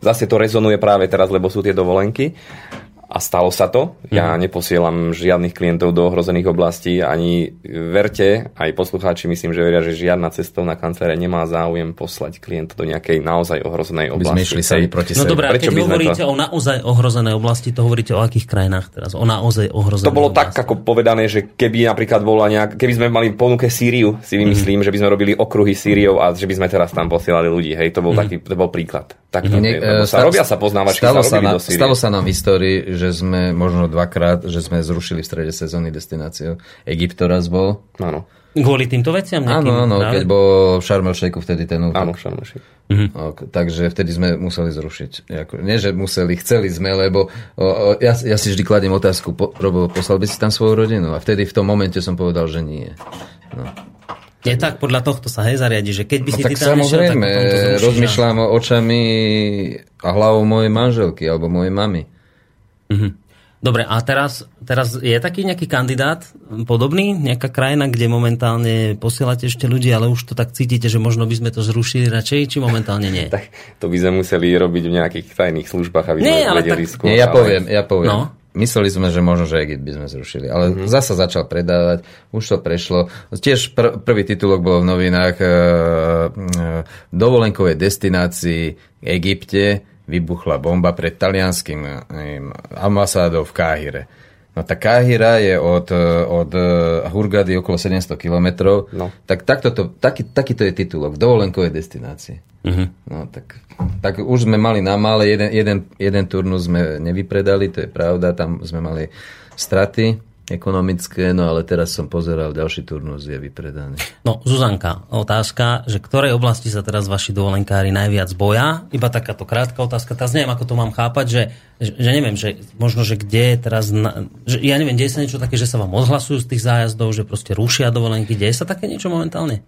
zase to rezonuje práve teraz, lebo sú tie dovolenky, a stalo sa to. Ja mm. neposielam žiadnych klientov do ohrozených oblastí, ani verte, aj poslucháči myslím, že veria, že žiadna cestovná kancelária nemá záujem poslať klienta do nejakej naozaj ohrozenej oblasti. My sme išli proti No dobré, keď hovoríte to... o naozaj ohrozenej oblasti, to hovoríte o akých krajinách teraz? O naozaj ohrozenej To bolo oblasti. tak, ako povedané, že keby napríklad bola nejak, keby sme mali ponuke Sýriu, si vymyslím, mm. že by sme robili okruhy Sýriou a že by sme teraz tam posielali ľudí. Hej, to bol, mm. taký, to bol príklad. Tak to ne, je, sa robia sa poznávačky, stalo sa, na, stalo sa nám v histórii, že sme možno dvakrát, že sme zrušili v strede sezóny destináciu. Egypt to raz bol. Áno. Kvôli týmto veciam? Áno, áno, keď bol v Sharm vtedy ten útok. Áno, Sharm mhm. Takže vtedy sme museli zrušiť. Jako, nie, že museli, chceli sme, lebo o, o, ja, ja si vždy kladiem otázku, po, Robo, poslal by si tam svoju rodinu? A vtedy v tom momente som povedal, že nie. No. Je tak, podľa tohto sa hej zariadi, že keď by no si no, ty tam samozrejme, nešiel, tak rozmýšľam o očami a hlavou mojej manželky alebo mojej mamy. Mhm. Dobre, a teraz, teraz je taký nejaký kandidát podobný, nejaká krajina, kde momentálne posielate ešte ľudí, ale už to tak cítite, že možno by sme to zrušili radšej, či momentálne nie? *laughs* tak to by sme museli robiť v nejakých tajných službách, aby nie, sme vedeli tak... skôr. Nie, ja poviem, ja poviem. No. mysleli sme, že možno, že Egypt by sme zrušili. Ale mm-hmm. zasa začal predávať, už to prešlo. Tiež pr- prvý titulok bol v novinách e, e, dovolenkovej destinácii v Egypte vybuchla bomba pred talianským ambasádou v Káhire. No tá Káhira je od, od Hurgady okolo 700 kilometrov. No. Tak takto to, taký, takýto je titulok v dovolenkovej destinácii. Uh-huh. No, tak, tak už sme mali na mále, jeden, jeden, jeden turnus sme nevypredali, to je pravda, tam sme mali straty ekonomické, no ale teraz som pozeral, ďalší turnus je vypredaný. No, Zuzanka, otázka, že ktorej oblasti sa teraz vaši dovolenkári najviac boja? Iba takáto krátka otázka, teraz neviem, ako to mám chápať, že, že, že neviem, že možno, že kde teraz, na, že ja neviem, deje sa niečo také, že sa vám odhlasujú z tých zájazdov, že proste rušia dovolenky, deje sa také niečo momentálne?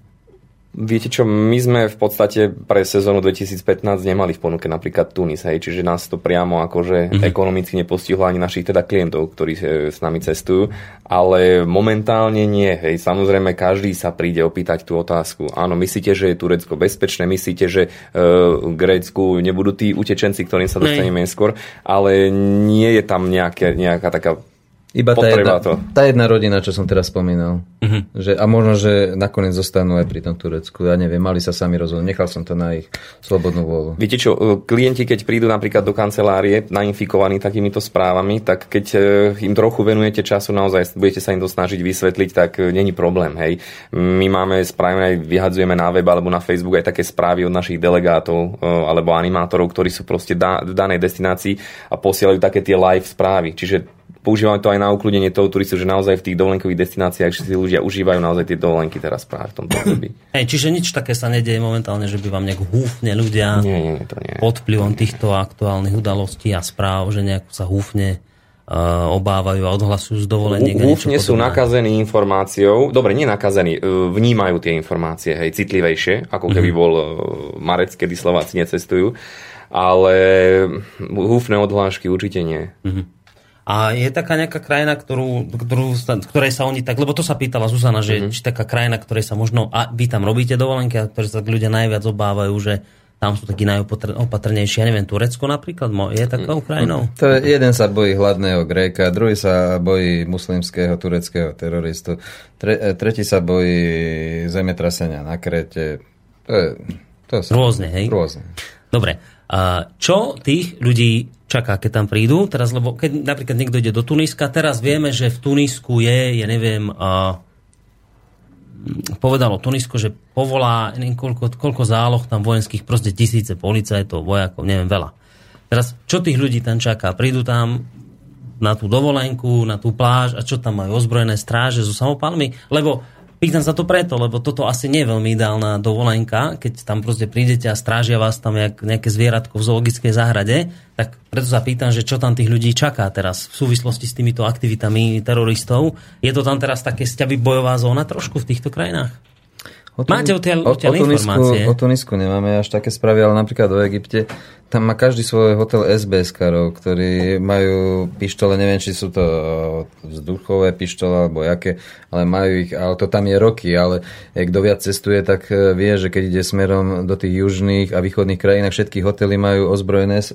Viete čo, my sme v podstate pre sezónu 2015 nemali v ponuke napríklad Tunis, hej, čiže nás to priamo akože mm-hmm. ekonomicky nepostihlo ani našich teda klientov, ktorí s nami cestujú, ale momentálne nie, hej, samozrejme každý sa príde opýtať tú otázku. Áno, myslíte, že je Turecko bezpečné, myslíte, že uh, v Grécku nebudú tí utečenci, ktorým sa dostaneme neskôr, ale nie je tam nejaké, nejaká taká iba tá jedna, to. tá jedna rodina, čo som teraz spomínal. Uh-huh. Že, a možno, že nakoniec zostanú aj pri tom Turecku. Ja neviem, mali sa sami rozhodnúť. Nechal som to na ich slobodnú vôľu. Viete čo, e, klienti, keď prídu napríklad do kancelárie nainfikovaní takýmito správami, tak keď e, im trochu venujete času, naozaj budete sa im to snažiť vysvetliť, tak e, není problém. Hej. My máme správne, aj vyhadzujeme na web alebo na Facebook aj také správy od našich delegátov alebo animátorov, ktorí sú proste v danej destinácii a posielajú také tie live správy. Čiže používame to aj na ukludenie toho turistu, že naozaj v tých dovolenkových destináciách že si ľudia užívajú naozaj tie dovolenky teraz práve v tomto období. *clears throat* Hey, čiže nič také sa nedieje momentálne, že by vám nejak húfne ľudia nie, nie, to nie. pod vplyvom týchto aktuálnych udalostí a správ, že nejak sa húfne uh, obávajú a odhlasujú z dovoleniek. Húfne sú nakazení informáciou, dobre, nie nakazení, uh, vnímajú tie informácie, hej, citlivejšie, ako keby mm-hmm. bol uh, Marec, kedy Slováci necestujú, ale húfne odhlášky určite nie. Mm-hmm. A je taká nejaká krajina, ktorú, ktorú, ktorej sa oni tak, lebo to sa pýtala Zuzana, že mm-hmm. či taká krajina, ktorej sa možno, a vy tam robíte dovolenky, a ktoré sa ľudia najviac obávajú, že tam sú takí najopatrnejší, ja neviem, Turecko napríklad, je takou mhm. krajinou? To je, jeden sa bojí hladného Gréka, druhý sa bojí muslimského tureckého teroristu, tre, e, tretí sa bojí zemetrasenia na Krete. To je, to sa, rôzne, hej? Rôzne. Dobre. A čo tých ľudí čaká, keď tam prídu. Teraz, lebo keď napríklad niekto ide do Tuniska, teraz vieme, že v Tunisku je, ja neviem, uh, povedalo Tunisko, že povolá koľko, koľko záloh tam vojenských, proste tisíce policajtov, vojakov, neviem, veľa. Teraz, čo tých ľudí tam čaká? Prídu tam na tú dovolenku, na tú pláž a čo tam majú ozbrojené stráže so samopalmi? Lebo Pýtam sa to preto, lebo toto asi nie je veľmi ideálna dovolenka, keď tam proste prídete a strážia vás tam jak nejaké zvieratko v zoologickej záhrade, tak preto sa pýtam, že čo tam tých ľudí čaká teraz v súvislosti s týmito aktivitami teroristov. Je to tam teraz také sťavy bojová zóna trošku v týchto krajinách? O Máte odtiaľ, odtiaľ o, o Tunisku, informácie? O Tunisku nemáme až také správy, ale napríklad o Egypte, tam má každý svoj hotel SBS-karov, ktorí majú pištole, neviem, či sú to vzduchové pištole alebo jaké, ale majú ich, ale to tam je roky, ale kto viac cestuje, tak e, vie, že keď ide smerom do tých južných a východných krajín, všetky hotely majú ozbrojené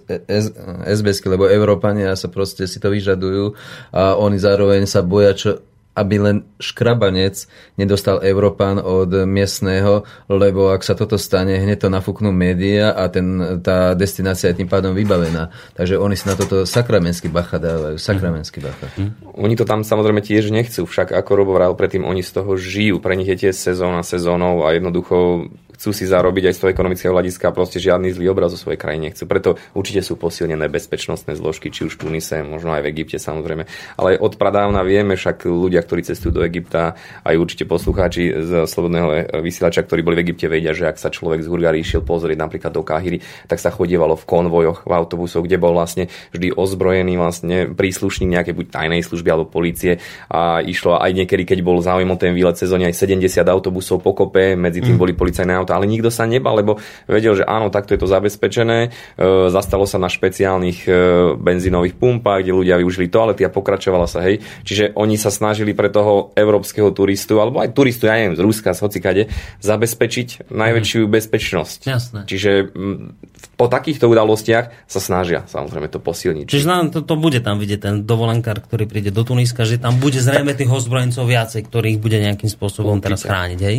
SBS-ky, lebo Európania sa proste si to vyžadujú a oni zároveň sa boja, čo aby len škrabanec nedostal Európan od miestného, lebo ak sa toto stane, hneď to nafúknú média a ten, tá destinácia je tým pádom vybavená. Takže oni si na toto sakramenský bacha dávajú. Sakramenský bacha. Mm. Oni to tam samozrejme tiež nechcú, však ako Robo vral predtým, oni z toho žijú. Pre nich je tiež sezóna sezónou a jednoducho chcú si zarobiť aj z toho ekonomického hľadiska a proste žiadny zlý obraz o svojej krajine nechcú. Preto určite sú posilnené bezpečnostné zložky, či už v Tunise, možno aj v Egypte samozrejme. Ale od pradávna vieme, však ľudia, ktorí cestujú do Egypta, aj určite poslucháči z Slobodného vysielača, ktorí boli v Egypte, vedia, že ak sa človek z Hurgary išiel pozrieť napríklad do Káhyry, tak sa chodievalo v konvojoch, v autobusoch, kde bol vlastne vždy ozbrojený vlastne príslušník nejakej buď tajnej služby alebo policie a išlo aj niekedy, keď bol záujem o ten výlet sezóne aj 70 autobusov pokope, medzi tým mm. boli policajné auta auta, ale nikto sa nebal, lebo vedel, že áno, takto je to zabezpečené. E, zastalo sa na špeciálnych e, benzínových pumpách, kde ľudia využili toalety a pokračovala sa, hej. Čiže oni sa snažili pre toho európskeho turistu, alebo aj turistu, ja neviem, z Ruska, z hocikade, zabezpečiť najväčšiu mm. bezpečnosť. Jasné. Čiže po takýchto udalostiach sa snažia samozrejme to posilniť. Čiže nám to, to bude tam vidieť ten dovolenkár, ktorý príde do Tuniska, že tam bude zrejme tých ozbrojencov viacej, ktorých bude nejakým spôsobom Určite. teraz chrániť, hej?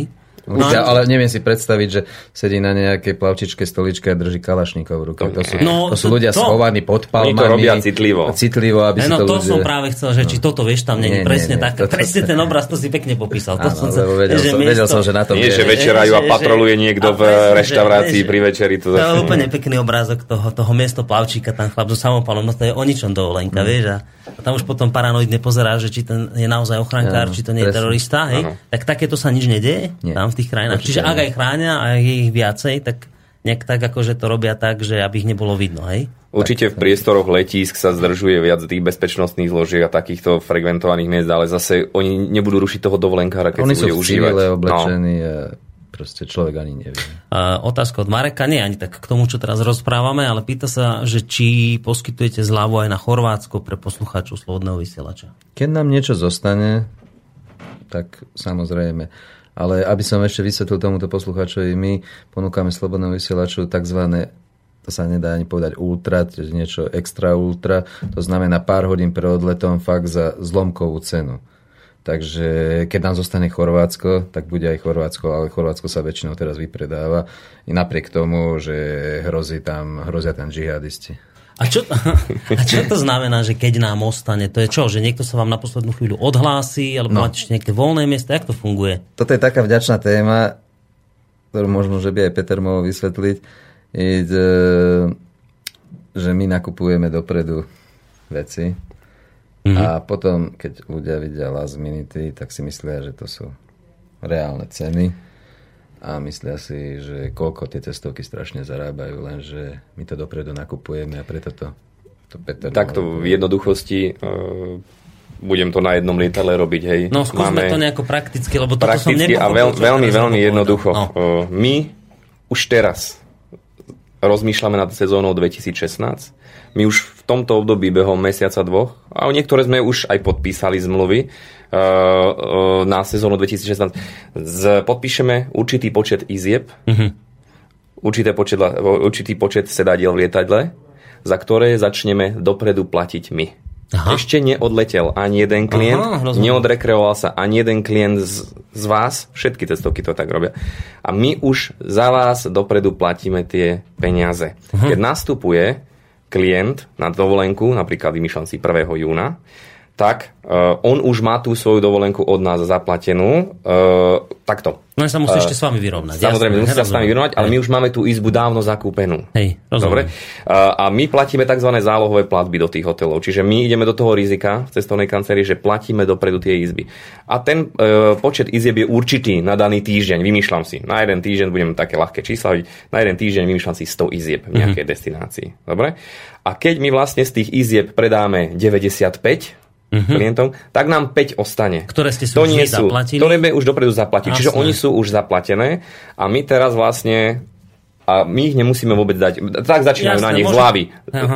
No, ja, ale neviem si predstaviť, že sedí na nejakej plavčičke stoličke a drží kalašníkov v ruke. To sú, no, to sú ľudia to, schovaní pod palmami. Oni to robia citlivo. Citlivo, aby no, si to to ľudia... som práve chcel, že či toto vieš tam není presne nie, tak. To, to, presne ten obraz, to si pekne popísal. To áno, som sa, vedel, že som, miesto, vedel som, že na to Nie, že večerajú a patroluje niekto v reštaurácii pri večeri. To je úplne pekný obrázok toho, toho miesto plavčíka, tam chlap so samopalom, no to je o ničom dovolenka, mm. vieš. A tam už potom paranoidne pozerá, že či ten je naozaj ochrankár, či to nie je terorista, hej. Tak takéto sa nič nedieje tam v tých krajinách. Čiže ak aj chránia a je ich viacej, tak nejak tak akože to robia tak, že aby ich nebolo vidno, hej? Určite v priestoroch letísk sa zdržuje viac tých bezpečnostných zložiek a takýchto frekventovaných miest, ale zase oni nebudú rušiť toho dovolenkára, keď oni sa bude užívať. Oni sú oblečení no. proste človek ani nevie. A otázka od Mareka, nie ani tak k tomu, čo teraz rozprávame, ale pýta sa, že či poskytujete zľavu aj na Chorvátsko pre poslucháčov Slobodného vysielača. Keď nám niečo zostane, tak samozrejme. Ale aby som ešte vysvetlil tomuto posluchačovi, my ponúkame slobodnom vysielaču tzv. to sa nedá ani povedať ultra, niečo extra ultra, to znamená pár hodín pre odletom fakt za zlomkovú cenu. Takže keď nám zostane Chorvátsko, tak bude aj Chorvátsko, ale Chorvátsko sa väčšinou teraz vypredáva. I napriek tomu, že hrozí tam, hrozia tam džihadisti. A čo, *laughs* a čo to znamená, že keď nám ostane? To je čo? Že niekto sa vám na poslednú chvíľu odhlási, alebo no. máte ešte nejaké voľné miesto? Jak to funguje? Toto je taká vďačná téma, ktorú možno, že by aj Peter mohol vysvetliť, je, že my nakupujeme dopredu veci mm-hmm. a potom, keď ľudia vidia last minute, tak si myslia, že to sú reálne ceny a myslia si, že koľko tie cestovky strašne zarábajú, lenže my to dopredu nakupujeme a preto to, to Peter... Takto v jednoduchosti uh, budem to na jednom lietadle robiť, hej. No skúsme Máme to nejako prakticky, lebo toto prakticky som a veľ, veľmi, veľmi jednoducho. No. Uh, my už teraz rozmýšľame nad sezónou 2016. My už v tomto období behom mesiaca dvoch, a niektoré sme už aj podpísali zmluvy, Eh, eh, na sezónu 2016 z, podpíšeme určitý počet izieb, mm-hmm. určitý, počet, určitý počet sedadiel v lietadle, za ktoré začneme dopredu platiť my. Aha. Ešte neodletel ani jeden klient, Aha, neodrekreoval sa ani jeden klient z, z vás, všetky cestovky to tak robia. A my už za vás dopredu platíme tie peniaze. Aha. Keď nastupuje klient na dovolenku, napríklad vymýšľam si 1. júna, tak uh, on už má tú svoju dovolenku od nás zaplatenú. Uh, takto. No sa musí uh, ešte s vami vyrovnať. Samozrejme, musí sa s vami vyrovnať, ale Hej. my už máme tú izbu dávno zakúpenú. Hej, Dobre? Uh, a my platíme tzv. zálohové platby do tých hotelov. Čiže my ideme do toho rizika v cestovnej kancelárii, že platíme dopredu tie izby. A ten uh, počet izieb je určitý na daný týždeň. Vymýšľam si. Na jeden týždeň budem také ľahké čísla. Na jeden týždeň vymýšľam si 100 izieb v nejakej mm-hmm. destinácii. Dobre? A keď my vlastne z tých izieb predáme 95, uh-huh. klientom, tak nám 5 ostane. Ktoré ste si to už nie sú, zaplatili? Ktoré by už dopredu zaplatili. Čiže oni sú už zaplatené a my teraz vlastne a my ich nemusíme vôbec dať. Tak začínajú Jasne, na nich môže... zľavy.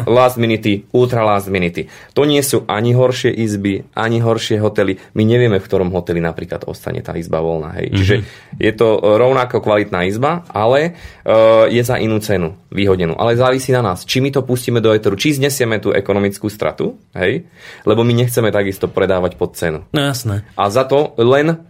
Last minute, ultra last minute. To nie sú ani horšie izby, ani horšie hotely. My nevieme, v ktorom hoteli napríklad ostane tá izba voľná. Hej. Mm-hmm. Čiže je to rovnako kvalitná izba, ale uh, je za inú cenu výhodenú. Ale závisí na nás, či my to pustíme do eteru, či znesieme tú ekonomickú stratu, hej, lebo my nechceme takisto predávať pod cenu. No jasné. A za to len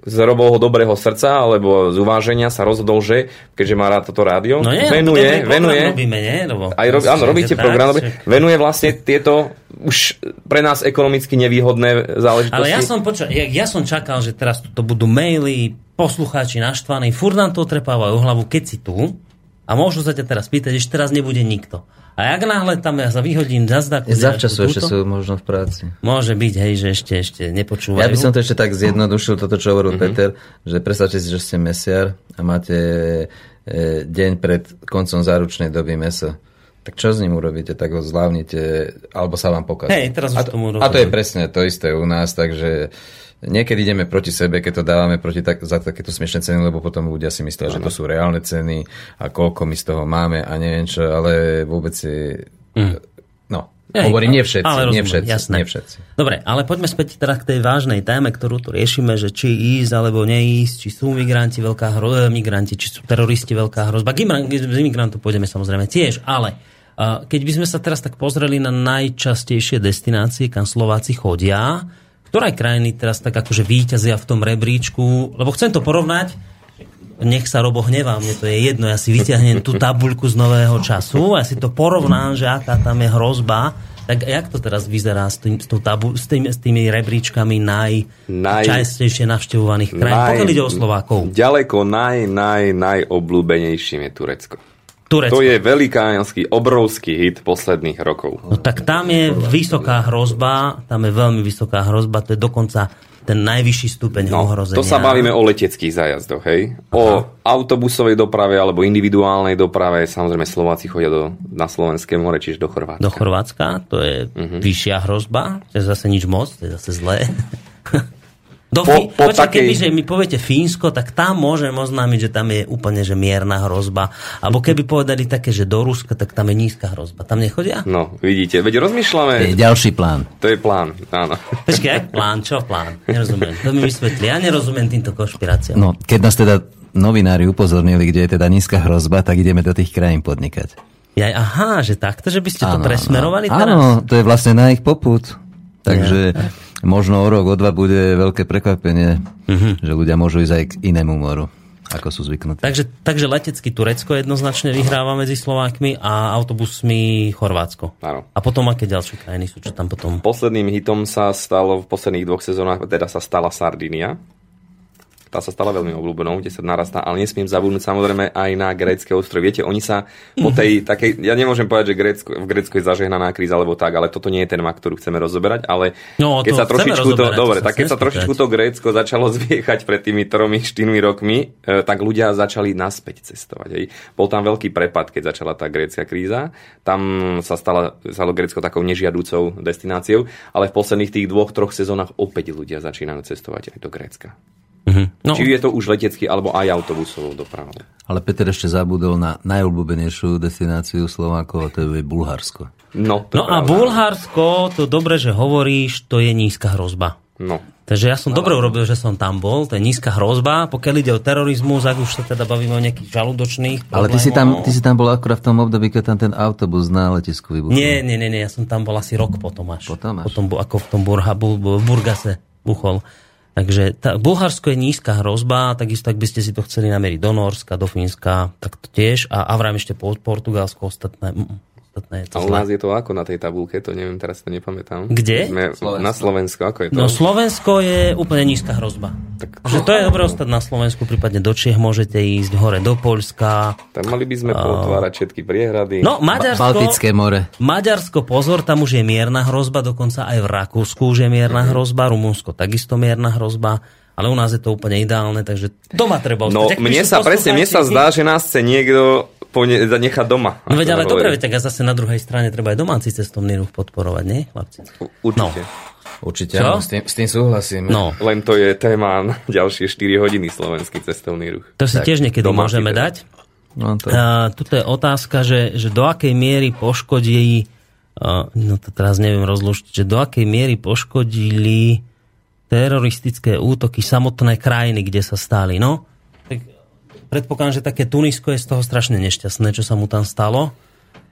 z robovho dobrého srdca alebo z uváženia sa rozhodol, že keďže má rád toto rádio, no nie, venuje, venuje robíme, nie? Lebo aj rob, áno, robíte program, tak, venuje vlastne tieto už pre nás ekonomicky nevýhodné záležitosti. Ale ja som, poča- ja, ja som čakal, že teraz to budú maily, poslucháči naštvaní, furt nám to trepávajú hlavu, keď si tu a môžu sa ťa teraz pýtať, že teraz nebude nikto. A jak náhle tam ja sa vyhodím za zdaku... Zavčasu ešte sú možno v práci. Môže byť, hej, že ešte, ešte nepočúvajú. Ja by som to ešte tak zjednodušil, toto, čo hovoril mm-hmm. Peter, že predstavte si, že ste mesiar a máte e, deň pred koncom záručnej doby meso. Tak čo s ním urobíte? Tak ho zlávnite, alebo sa vám pokazí. Hej, teraz a, už tomu a to je presne to isté u nás, takže niekedy ideme proti sebe, keď to dávame proti tak, za takéto smiešné ceny, lebo potom ľudia si myslia, že to sú reálne ceny a koľko my z toho máme a neviem čo, ale vôbec je... No, Hej, hovorím, nie všetci, ale nie rozumiem, všetci, jasné. nie všetci. Dobre, ale poďme späť teraz k tej vážnej téme, ktorú tu riešime, že či ísť alebo neísť, či sú migranti veľká hrozba, migranti, či sú teroristi veľká hrozba. K imigrantov pôjdeme samozrejme tiež, ale uh, keď by sme sa teraz tak pozreli na najčastejšie destinácie, kam Slováci chodia, ktoré krajiny teraz tak akože víťazia v tom rebríčku, lebo chcem to porovnať, nech sa Robo hnevá, mne to je jedno, ja si vyťahnem tú tabuľku z nového času, ja si to porovnám, že aká tam je hrozba, tak jak to teraz vyzerá s, tým, s, tabu, s, tými, s tými rebríčkami najčastejšie navštevovaných krajín, Naj- pokiaľ ide o Slovákov? Ďaleko naj, naj, najobľúbenejším je Turecko. Turecko. To je velikánsky, obrovský hit posledných rokov. No tak tam je vysoká hrozba, tam je veľmi vysoká hrozba, to je dokonca ten najvyšší stupeň No, ohrozenia. to sa bavíme o leteckých zájazdoch, hej? O autobusovej doprave alebo individuálnej doprave. Samozrejme, Slováci chodia do, na Slovenské more, čiže do Chorvátska. Do Chorvátska, to je Mhm. vyššia hrozba, to je zase nič moc, to je zase zlé. *laughs* Do Po- Fí- po Počkaj, takej- kebyže mi poviete Fínsko, tak tam môžem oznámiť, že tam je úplne že mierna hrozba. Alebo keby povedali také, že do Ruska, tak tam je nízka hrozba. Tam nechodia? No, vidíte, veď To je rozmýšľame, ďalší plán. to je plán, áno. Počkaj, plán? Čo plán? Nerozumiem. To mi vysvetli. Ja nerozumiem týmto konšpiráciám. No, keď nás teda novinári upozornili, kde je teda nízka hrozba, tak ideme do tých krajín podnikať. Ja, aha, že takto, že by ste to Áno, presmerovali áno. teraz? Áno, to je vlastne na ich poput. Takže možno o rok, o dva bude veľké prekvapenie, Mhm. že ľudia môžu ísť aj k inému moru, ako sú zvyknutí. Takže, takže letecky Turecko jednoznačne vyhráva medzi Slovákmi a autobusmi Chorvátsko. Áno. A potom aké ďalšie krajiny sú, čo tam potom... Posledným hitom sa stalo v posledných dvoch sezónach, teda sa stala Sardinia. Tá sa stala veľmi obľúbenou, kde sa narastá, ale nesmiem zabudnúť samozrejme aj na grécké ostrovy. Viete, oni sa po tej *laughs* takej, ja nemôžem povedať, že Grécko, v Grécku je zažehnaná kríza alebo tak, ale toto nie je téma, ktorú chceme rozoberať, ale No, keď sa trošičku to, dobre, tak keď sa trošičku to Grécko začalo zviechať pred tými tromi, štyrmi rokmi, e, tak ľudia začali naspäť cestovať. Hej. Bol tam veľký prepad, keď začala tá grécka kríza. Tam sa stala, stalo Grécko takou nežiadúcou destináciou, ale v posledných tých dvoch, troch sezónach opäť ľudia začínajú cestovať aj do Grécka. Mhm. No, Či je to už letecky alebo aj autobusovou dopravou. Ale Peter ešte zabudol na najobľúbenejšiu destináciu Slovákov, a to je Bulharsko. No, to no a. Bulharsko, to dobre, že hovoríš, to je nízka hrozba. No. Takže ja som dobre urobil, že som tam bol, to je nízka hrozba. Pokiaľ ide o terorizmus, ak už sa teda bavíme o nejakých žalúdočných Ale ty si, tam, ty si tam bol akurát v tom období, keď tam ten autobus na letisku vybuchol. Nie, nie, nie, nie, ja som tam bol asi rok potom až. Potom až. Potom, ako v tom Burha, bu, bu, Burgase buchol. Takže tá, Bulharsko je nízka hrozba, takisto ak by ste si to chceli nameriť do Norska, do Fínska, tak to tiež. A, a vrajme ešte po Portugalsko, ostatné, mm, ostatné je to A u nás je to ako na tej tabulke, to neviem, teraz to nepamätám. Kde? Sme na Slovensku, ako je to? No Slovensko je úplne nízka hrozba. Tak- Že to je *laughs* dobré ostať na Slovensku, prípadne do Čiech môžete ísť, hore do Poľska. tak mali by sme potvárať všetky priehrady. No, Maďarsko... Baltické more. Maďarsko, pozor, tam už je mierna hrozba, dokonca aj v Rakúsku už je mierna hrozba, Rumunsko takisto mierna hrozba, ale u nás je to úplne ideálne, takže doma treba ostať. No, mne sa presne, mne sa zdá, že nás chce niekto pone- nechať doma. No veď ale dobre, tak a zase na druhej strane treba aj domáci cestovný ruch podporovať, nie, chlapci? Určite. Určite, Čo? áno, s tým, s tým súhlasím. No, Len to je téma na ďalšie 4 hodiny slovenský cestovný ruch. to si tiež niekedy môžeme teda. dať. No, to... A, tuto je otázka, že, že do akej miery poškodí, a, no to teraz neviem rozluštiť, že do akej miery poškodili teroristické útoky samotné krajiny, kde sa stáli. No, tak predpokladám, že také Tunisko je z toho strašne nešťastné, čo sa mu tam stalo.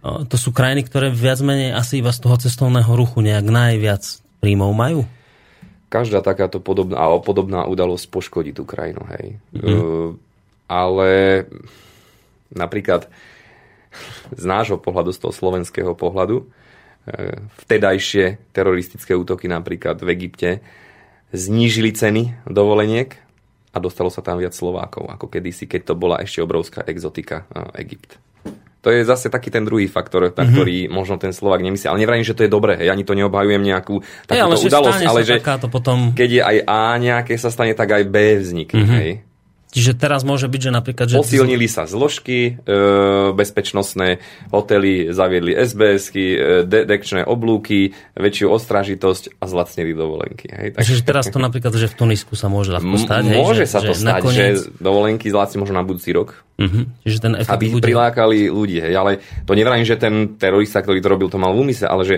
To sú krajiny, ktoré viac menej asi iba z toho cestovného ruchu nejak najviac príjmov majú. Každá takáto podobná, podobná udalosť poškodí tú krajinu, hej. Mhm. Uh, ale napríklad z nášho pohľadu, z toho slovenského pohľadu, eh, vtedajšie teroristické útoky napríklad v Egypte znížili ceny dovoleniek a dostalo sa tam viac Slovákov, ako kedysi, keď to bola ešte obrovská exotika eh, Egypt. To je zase taký ten druhý faktor, na ktorý možno ten Slovák nemyslí. Ale nevrajím, že to je dobré, hej, ani to neobhajujem nejakú ale takúto že udalosť, stane ale že potom... keď je aj A nejaké sa stane, tak aj B vznikne. Mm-hmm. Hej? Čiže teraz môže byť, že napríklad... Že Posilnili sa zložky e, bezpečnostné, hotely zaviedli SBS-ky, e, dedekčné oblúky, väčšiu ostražitosť a zlacnili dovolenky. Hej? Tak... Čiže teraz to napríklad, že v Tunisku sa môže ľahko stať. M- môže hej, sa to že stať, nakoniec... že dovolenky zlacní možno na budúci rok. Uh-huh. Čiže ten efekt aby bude... prilákali ľudí. Hej. Ale to nevrajím, že ten terorista, ktorý to robil, to mal v úmysle, ale že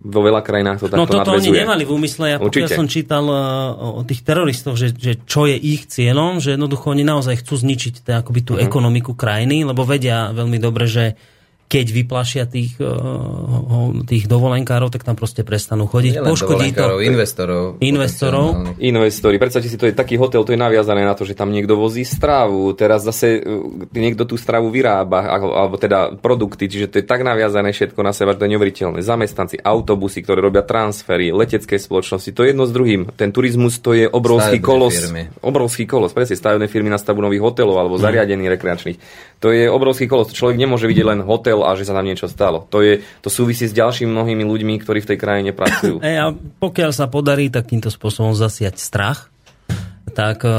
vo veľa krajinách to No takto toto oni nadvezuje. nemali v úmysle. Ja pokiaľ som čítal uh, o tých teroristoch, že, že čo je ich cieľom, že jednoducho oni naozaj chcú zničiť tá, akoby tú uh-huh. ekonomiku krajiny, lebo vedia veľmi dobre, že keď vyplašia tých, uh, tých dovolenkárov, tak tam proste prestanú chodiť. Poškodí to investorov. Investorov. Investori, predstavte si, to je taký hotel, to je naviazané na to, že tam niekto vozí stravu, teraz zase uh, niekto tú stravu vyrába, alebo, teda produkty, čiže to je tak naviazané všetko na seba, že to je neuveriteľné. Zamestnanci, autobusy, ktoré robia transfery, letecké spoločnosti, to je jedno s druhým. Ten turizmus to je obrovský Stavebné kolos. firmy. Obrovský kolos, presne stavebné firmy na stavbu nových hotelov Mhm. alebo zariadení rekreačných. To je obrovský kolos. Človek nemôže vidieť len hotel a že sa tam niečo stalo. To, je, to súvisí s ďalšími mnohými ľuďmi, ktorí v tej krajine pracujú. *laughs* E, a pokiaľ sa podarí takýmto spôsobom zasiať strach, tak e,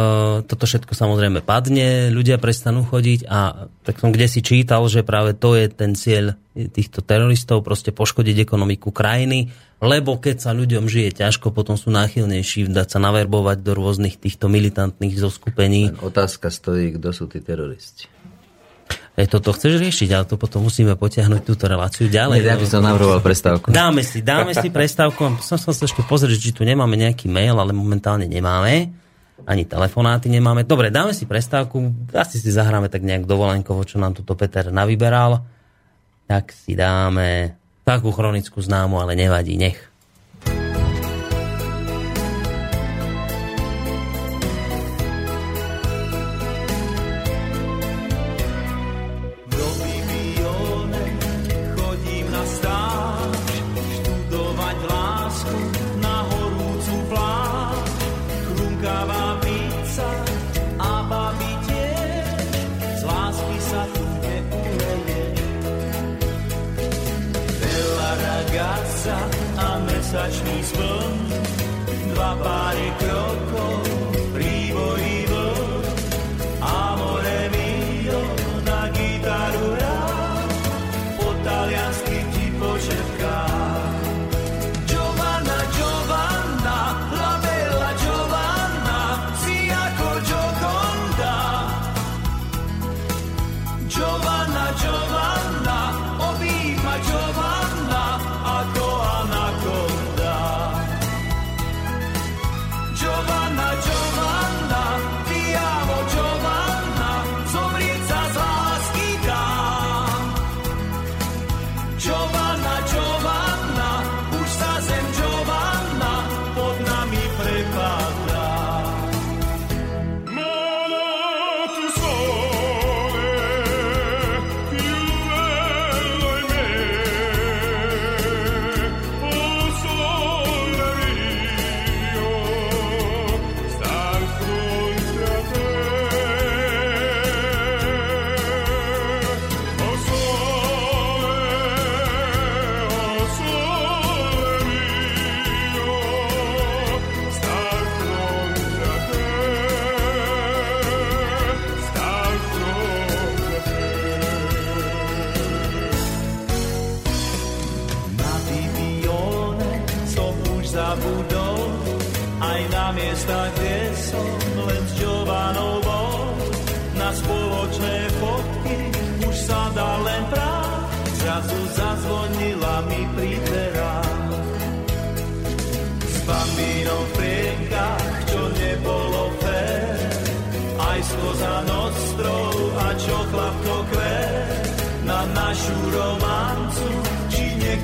toto všetko samozrejme padne, ľudia prestanú chodiť a tak som kde si čítal, že práve to je ten cieľ týchto teroristov, proste poškodiť ekonomiku krajiny, lebo keď sa ľuďom žije ťažko, potom sú náchylnejší dať sa naverbovať do rôznych týchto militantných zoskupení. Len Otázka stojí, kto sú tí teroristi. Toto chceš riešiť, ale to potom musíme potiahnuť túto reláciu ďalej. Ja by som navrhoval prestávku. Dáme si, dáme si *laughs* prestávku. Som sa ešte pozrieť, či tu nemáme nejaký mail, ale momentálne nemáme. Ani telefonáty nemáme. Dobre, dáme si prestávku. Asi si zahráme tak nejak dovolenkovo, čo nám tuto Peter navyberal. Tak si dáme takú chronickú známu, ale nevadí, nech. Spln, dva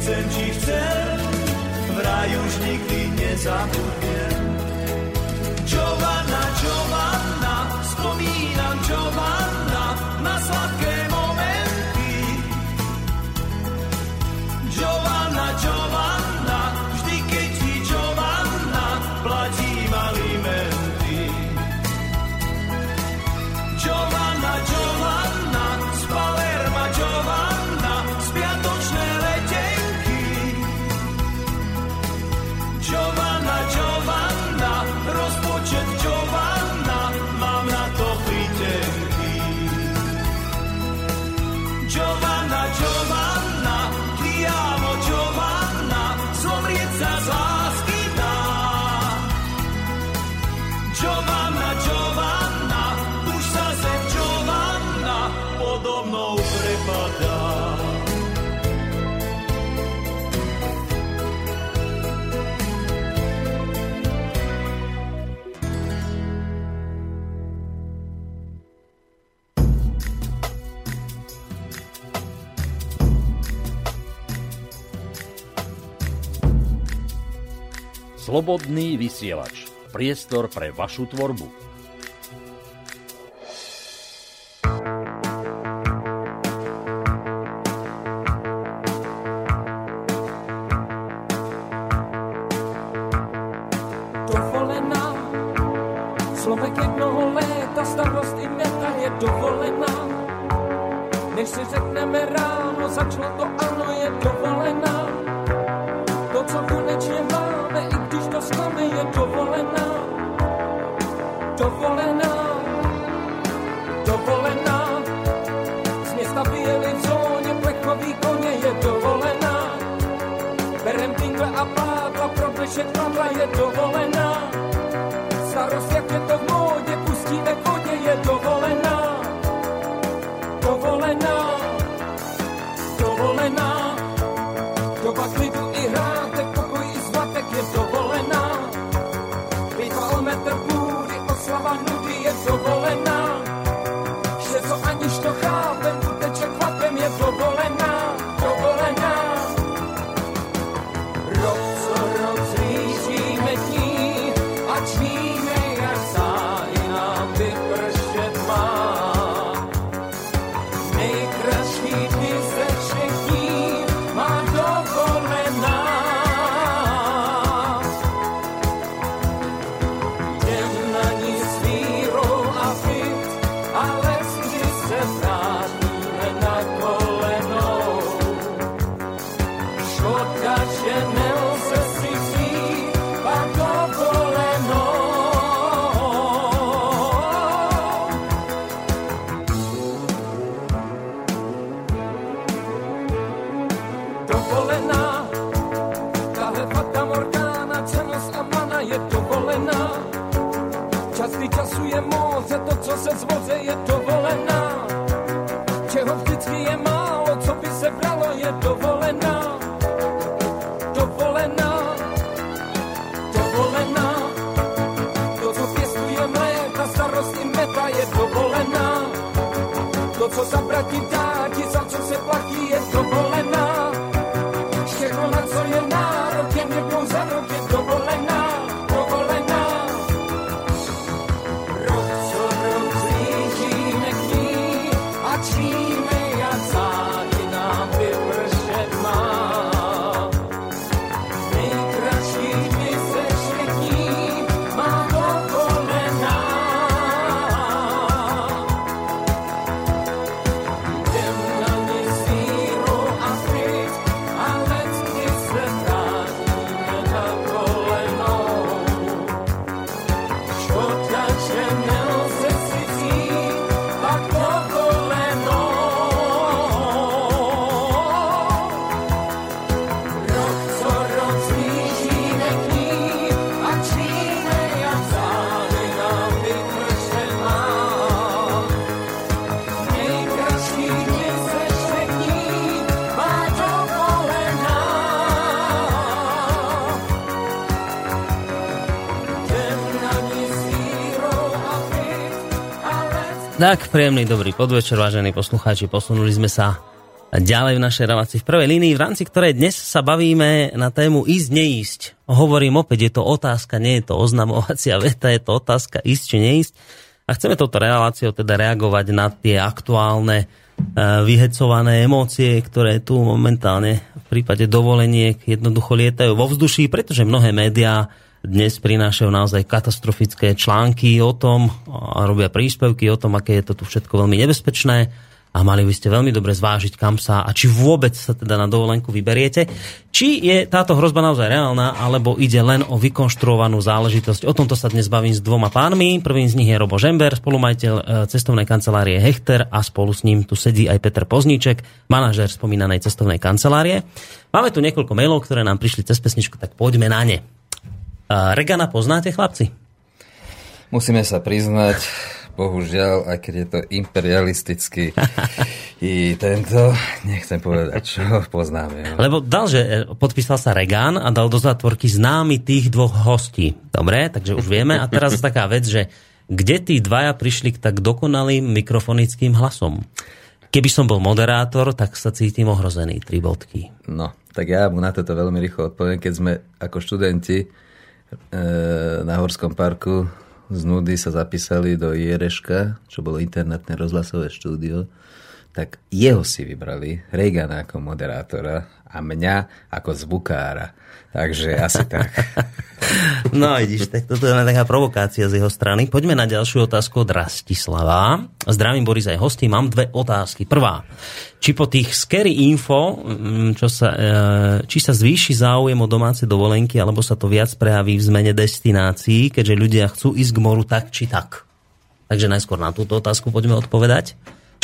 či nechcem, či chcem, vraj už nikdy nezabudnem. Slobodný vysielač. Priestor pre vašu tvorbu. Všechno, na co Tak, príjemný dobrý podvečer, vážení poslucháči. Posunuli sme sa ďalej v našej relácii v prvej línii, v rámci ktorej dnes sa bavíme na tému ísť, neísť. Hovorím opäť, je to otázka, nie je to oznamovacia *laughs* veta, je to otázka ísť či neísť. A chceme touto reláciou teda reagovať na tie aktuálne e, vyhecované emócie, ktoré tu momentálne v prípade dovoleniek jednoducho lietajú vo vzduší, pretože mnohé médiá dnes prinášajú naozaj katastrofické články o tom a robia príspevky o tom, aké je to tu všetko veľmi nebezpečné a mali by ste veľmi dobre zvážiť, kam sa a či vôbec sa teda na dovolenku vyberiete. Či je táto hrozba naozaj reálna, alebo ide len o vykonštruovanú záležitosť. O tomto sa dnes bavím s dvoma pánmi. Prvým z nich je Robo Žember, spolumajiteľ e, cestovnej kancelárie Hechter a spolu s ním tu sedí aj Peter Pozníček, manažér spomínanej cestovnej kancelárie. Máme tu niekoľko mailov, ktoré nám prišli cez pesničku, tak poďme na ne. Uh, Regana poznáte, chlapci? Musíme sa priznať, bohužiaľ, aj keď je to imperialistický *laughs* i tento, nechcem povedať, čo poznáme. Lebo dal, že e, podpísal sa Regan a dal do zátvorky známy tých dvoch hostí. Dobre, takže už vieme. A teraz taká vec, že kde tí dvaja prišli k tak dokonalým mikrofonickým hlasom? Keby som bol moderátor, tak sa cítim ohrozený. Tri bodky. No, tak ja mu na toto veľmi rýchlo odpoviem. Keď sme ako študenti na Horskom parku z nudy sa zapísali do Jereška, čo bolo internetné rozhlasové štúdio, tak jeho si vybrali, Reagana ako moderátora a mňa ako zvukára. Takže asi tak. *laughs* No vidíš, tak toto je taká provokácia z jeho strany. Poďme na ďalšiu otázku od Rastislava. Zdravím Boris aj hostí, mám dve otázky. Prvá, či po tých scary info, mm, čo sa, e, či sa zvýši záujem o domáce dovolenky, alebo sa to viac prejaví v zmene destinácií, keďže ľudia chcú ísť k moru tak či tak. Takže najskôr na túto otázku poďme odpovedať.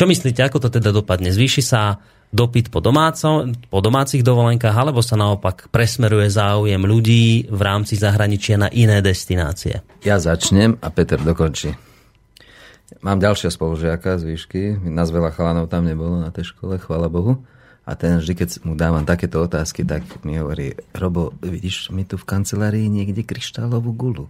Čo myslíte, ako to teda dopadne? Zvýši sa dopyt po, domáco, po domácich dovolenkách, alebo sa naopak presmeruje záujem ľudí v rámci zahraničia na iné destinácie? Ja začnem a Peter dokončí. Mám ďalšia spolužiaka z výšky, nás veľa chalanov tam nebolo na tej škole, chvála Bohu. A ten vždy, keď mu dávam takéto otázky, tak mi hovorí, Robo, vidíš mi tu v kancelárii niekde kryštálovú gulu.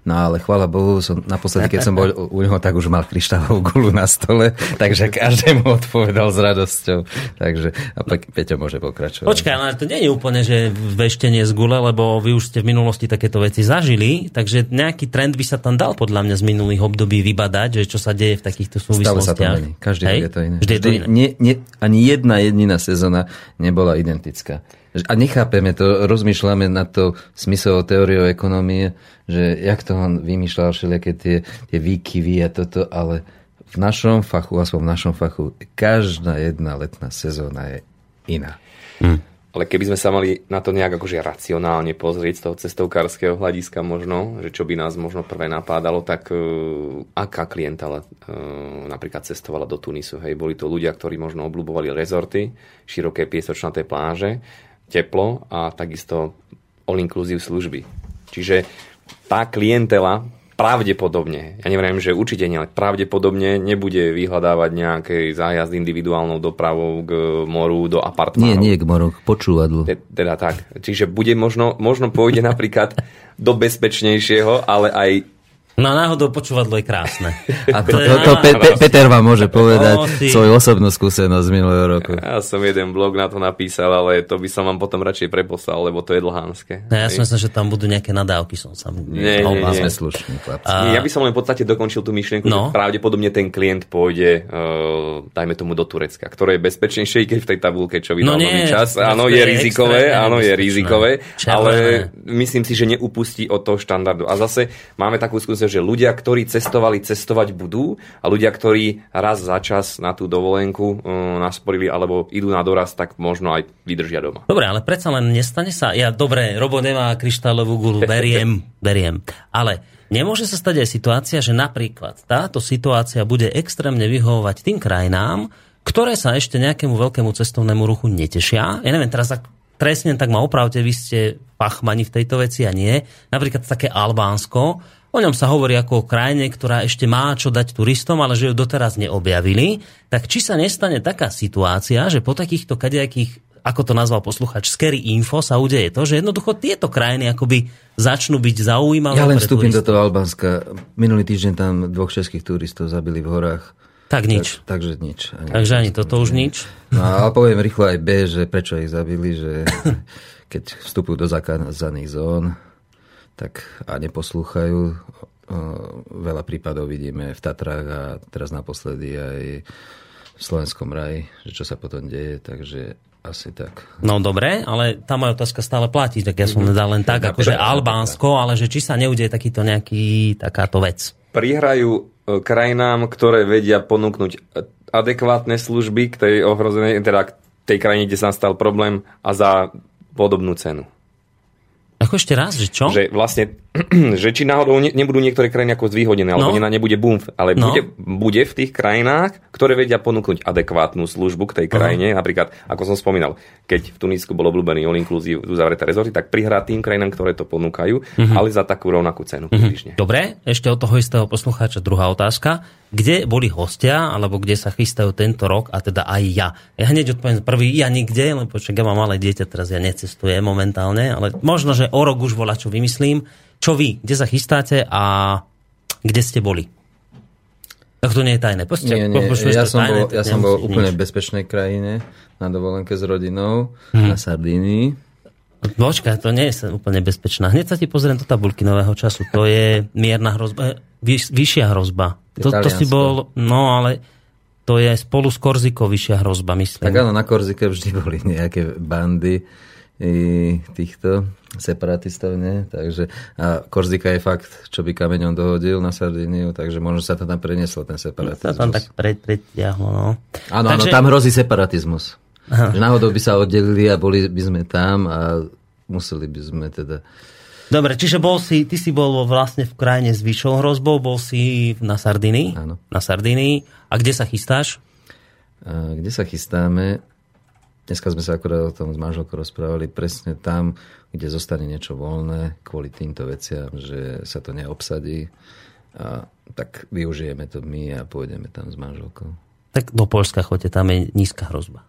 No ale chvála Bohu, som, naposledy, keď som bol u neho, tak už mal kryštálovú gulu na stole, takže každému odpovedal s radosťou. Takže a Pe- Peťo môže pokračovať. Počkaj, ale to nie je úplne, že veštenie z gule, lebo vy už ste v minulosti takéto veci zažili, takže nejaký trend by sa tam dal podľa mňa z minulých období vybadať, že čo sa deje v takýchto súvislostiach. Stále sa to mení. Každý Hej? je to iné. Vždy je to iné. nie, nie, ani jedna jediná sezóna nebola identická. A nechápeme to, rozmýšľame nad to smyslovou teóriou ekonomie, že jak to on vymýšľal všelijaké tie, tie výkyvy a toto, ale v našom fachu, aspoň v našom fachu, každá jedna letná sezóna je iná. Ale keby sme sa mali na to nejak akože racionálne pozrieť z toho cestovkárskeho hľadiska možno, že čo by nás možno prvé napádalo, tak uh, aká klientela uh, napríklad cestovala do Tunisu. Hej, boli to ľudia, ktorí možno obľúbovali rezorty, široké piesočnaté pláže, teplo a takisto all-inclusive služby. Čiže tá klientela pravdepodobne, ja nevriem, že určite nie, ale pravdepodobne nebude vyhľadávať nejaký zájazd individuálnou dopravou k moru do apartmánov. Nie, nie k moru, k počúvadlu. Te- Teda tak. Čiže bude možno, možno pôjde napríklad do bezpečnejšieho, ale aj No náhodou počúvadlo je krásne. *laughs* A to, To je to, to Pe- Pe-. Peter vám môže povedať ty. svoju osobnú skúsenosť z minulého roku. ja som jeden blog na to napísal, ale to by som vám potom radšej preposlal, lebo to je dlhánske. No, ja som myslel, že tam budú nejaké nadávky, som sa... Nie, nie, nie. Sme slušní. A... Ja by som len v podstate dokončil tú myšlienku, No. že pravdepodobne ten klient pôjde, uh, dajme tomu do Turecka, ktoré je bezpečnejšie, keď v tej tabulke, čo vydal No nový čas. Áno, je rizikové, áno, je rizikové, ale myslím si, že neupustí od toho štandardu. A zase máme takú skúsenosť, že ľudia, ktorí cestovali, cestovať budú a ľudia, ktorí raz za čas na tú dovolenku uh, nasporili alebo idú na doraz, tak možno aj vydržia doma. Dobre, ale predsa len nestane sa... Ja, dobre, Robo nemá kryštálovú gulu, *laughs* beriem, beriem. Ale nemôže sa stať aj situácia, že napríklad táto situácia bude extrémne vyhovovať tým krajinám, ktoré sa ešte nejakému veľkému cestovnému ruchu netešia. Ja neviem, teraz ak presne tak ma opravte, vy ste pachmani v tejto veci a nie. Napríklad také Albánsko, O ňom sa hovorí ako o krajine, ktorá ešte má čo dať turistom, ale že ju doteraz neobjavili. Tak či sa nestane taká situácia, že po takýchto kadejakých, ako to nazval posluchač, scary info sa udeje to, že jednoducho tieto krajiny akoby začnú byť zaujímavé Ja len vstúpim do toho Albánska. Minulý týždeň tam dvoch českých turistov zabili v horách. Tak nič. Tak, takže nič. Ani Takže ani toto už nič. No ale poviem rýchlo aj B, že prečo ich zabili, že *laughs* keď vstupujú do zakázaných zón tak a neposlúchajú. Veľa prípadov vidíme v Tatrách a teraz naposledy aj v Slovenskom raji, že čo sa potom deje, takže asi tak. No dobre, ale tá moja otázka stále platí, tak ja som nedal len tak, akože Albánsko, ale že či sa neudeje takýto nejaký, takáto vec. prihrajú e, krajinám, ktoré vedia ponúknuť adekvátne služby k tej ohrozenej, teda k tej krajine, kde sa stal problém a za podobnú cenu. Ako ešte raz, že čo? Že vlastne, že či náhodou ne, nebudú niektoré krajiny ako zvýhodené, alebo No. nebude boom, ale No. bude, bude v tých krajinách, ktoré vedia ponúknuť adekvátnu službu k tej krajine. Napríklad, ako som spomínal, keď v Tunisku bol obľúbený all inclusive uzavreté rezorty, tak prihrá tým krajinám, ktoré to ponúkajú, Mhm. ale za takú rovnakú cenu približne. Dobre, ešte od toho istého poslucháča druhá otázka. Kde boli hostia, alebo kde sa chystajú tento rok, a teda aj ja? Ja hneď odpoviem prvý, ja nikde, lebo však ja mám malé dieťa, teraz ja necestujem momentálne, ale možno, že o rok už volá, čo vymyslím. Čo vy, kde sa chystáte a kde ste boli? Tak to nie je tajné. Poďte, Nie, nie, ja som tajné, bol, ja som bol úplne nič. bezpečnej krajine na dovolenke s rodinou Mhm. na Sardínii. Počkaj, to nie je úplne bezpečná. Hneď sa ti pozriem do tabulky nového času. To je mierna hrozba, eh, vyš, vyššia hrozba. To, to si bol, no ale to je spolu s Korzikou vyššia hrozba, myslím. Tak áno, na Korzike vždy boli nejaké bandy i týchto separatistov, nie? Takže, a Korzika je fakt, čo by kameňom dohodil na Sardíniu, takže možno sa to tam prenieslo, ten separatizmus. tam tak pred, predtiahlo, no. Áno, áno, tam hrozí separatizmus. Že náhodou by sa oddelili a boli by sme tam a museli by sme teda... Dobre, čiže bol si, ty si bol vlastne v krajine s vyššou hrozbou, bol si na Sardinii. Áno. Na Sardinii. A kde sa chystáš? A kde sa chystáme? Dneska sme sa akorát o tom s manželkou rozprávali presne tam, kde zostane niečo voľné kvôli týmto veciam, že sa to neobsadí. A tak využijeme to my a pôjdeme tam s manželkou. Tak do Polska choďte, tam je nízka hrozba.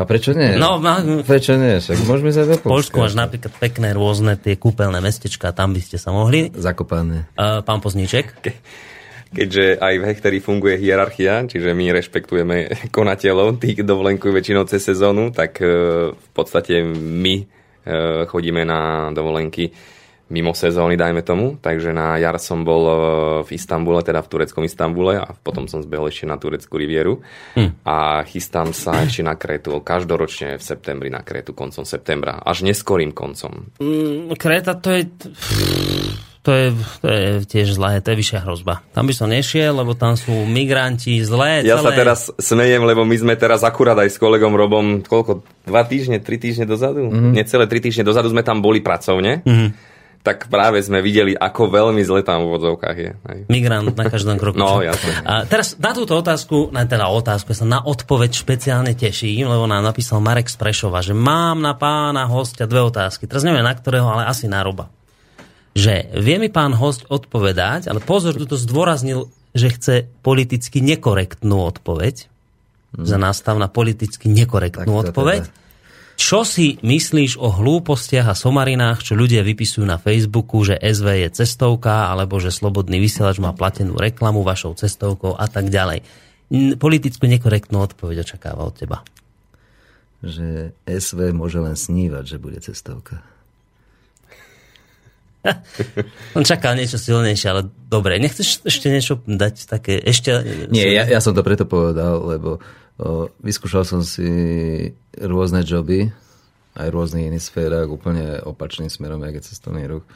A prečo nie? No, ma- Prečo nie? Však môžeme sa do V Polsku máš napríklad pekné rôzne tie kúpeľné mestečka, tam by ste sa mohli. Zakopané. Uh, pán Pozníček? Keďže aj v Hechteri funguje hierarchia, čiže my rešpektujeme *laughs* konateľov, tých dovolenkujú väčšinou cez sezónu, tak e, v podstate my e, chodíme na dovolenky mimo sezóny, dajme tomu. Takže na jar som bol e, v Istambule, teda v tureckom Istambule a potom som zbehol ešte na tureckú rivieru. A chystám sa ešte na Kretu, každoročne v septembri na Kretu, koncom septembra, až neskorým koncom. Mm, Kreta to je... To je, to je tiež zlé, to je vyššia hrozba. Tam by som nešiel, lebo tam sú migranti, zlé. Ja sa celé. teraz smejem, lebo my sme teraz akurát aj s kolegom Robom, koľko, dva týždne, tri týždne dozadu? Mhm. Mm-hmm. Necelé tri týždne dozadu sme tam boli pracovne. Mm-hmm. Tak práve sme videli, ako veľmi zle tam v vodzovkách je. Migrant na každom kroku. *laughs* No, jasne. A teraz na túto otázku, na teda otázku, ja sa na odpoveď špeciálne teším, lebo nám napísal Marek Sprešova, že mám na pána hostia dve otázky. Teraz neviem na ktorého, ale asi na Roba. Že vie mi pán host odpovedať, ale pozor, tu zdôraznil, že chce politicky nekorektnú odpoveď. Za nástav na politicky nekorektnú Tak to odpoveď. teda. Čo si myslíš o hlúpostiach a somarinách, čo ľudia vypisujú na Facebooku, že SV je cestovka, alebo že Slobodný vysielač má platenú reklamu vašou cestovkou a tak ďalej. Politicky nekorektnú odpoveď očakáva od teba. Že SV môže len snívať, že bude cestovka. *laughs* On čakal niečo silnejšie, ale dobre. Nechceš ešte niečo dať také ešte... Nie, ja, ja som to preto povedal, lebo o, vyskúšal som si rôzne joby, aj v rôznych sférach, úplne opačným smerom, jak je cestovný ruch.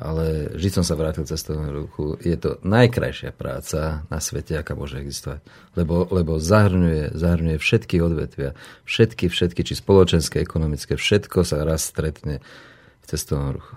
Ale vždy som sa vrátil cestovnému ruchu. Je to najkrajšia práca na svete, aká môže existovať. Lebo, lebo zahrňuje, zahrňuje všetky odvetvia, všetky, všetky, či spoločenské, ekonomické, všetko sa raz stretne v cestovnom ruchu.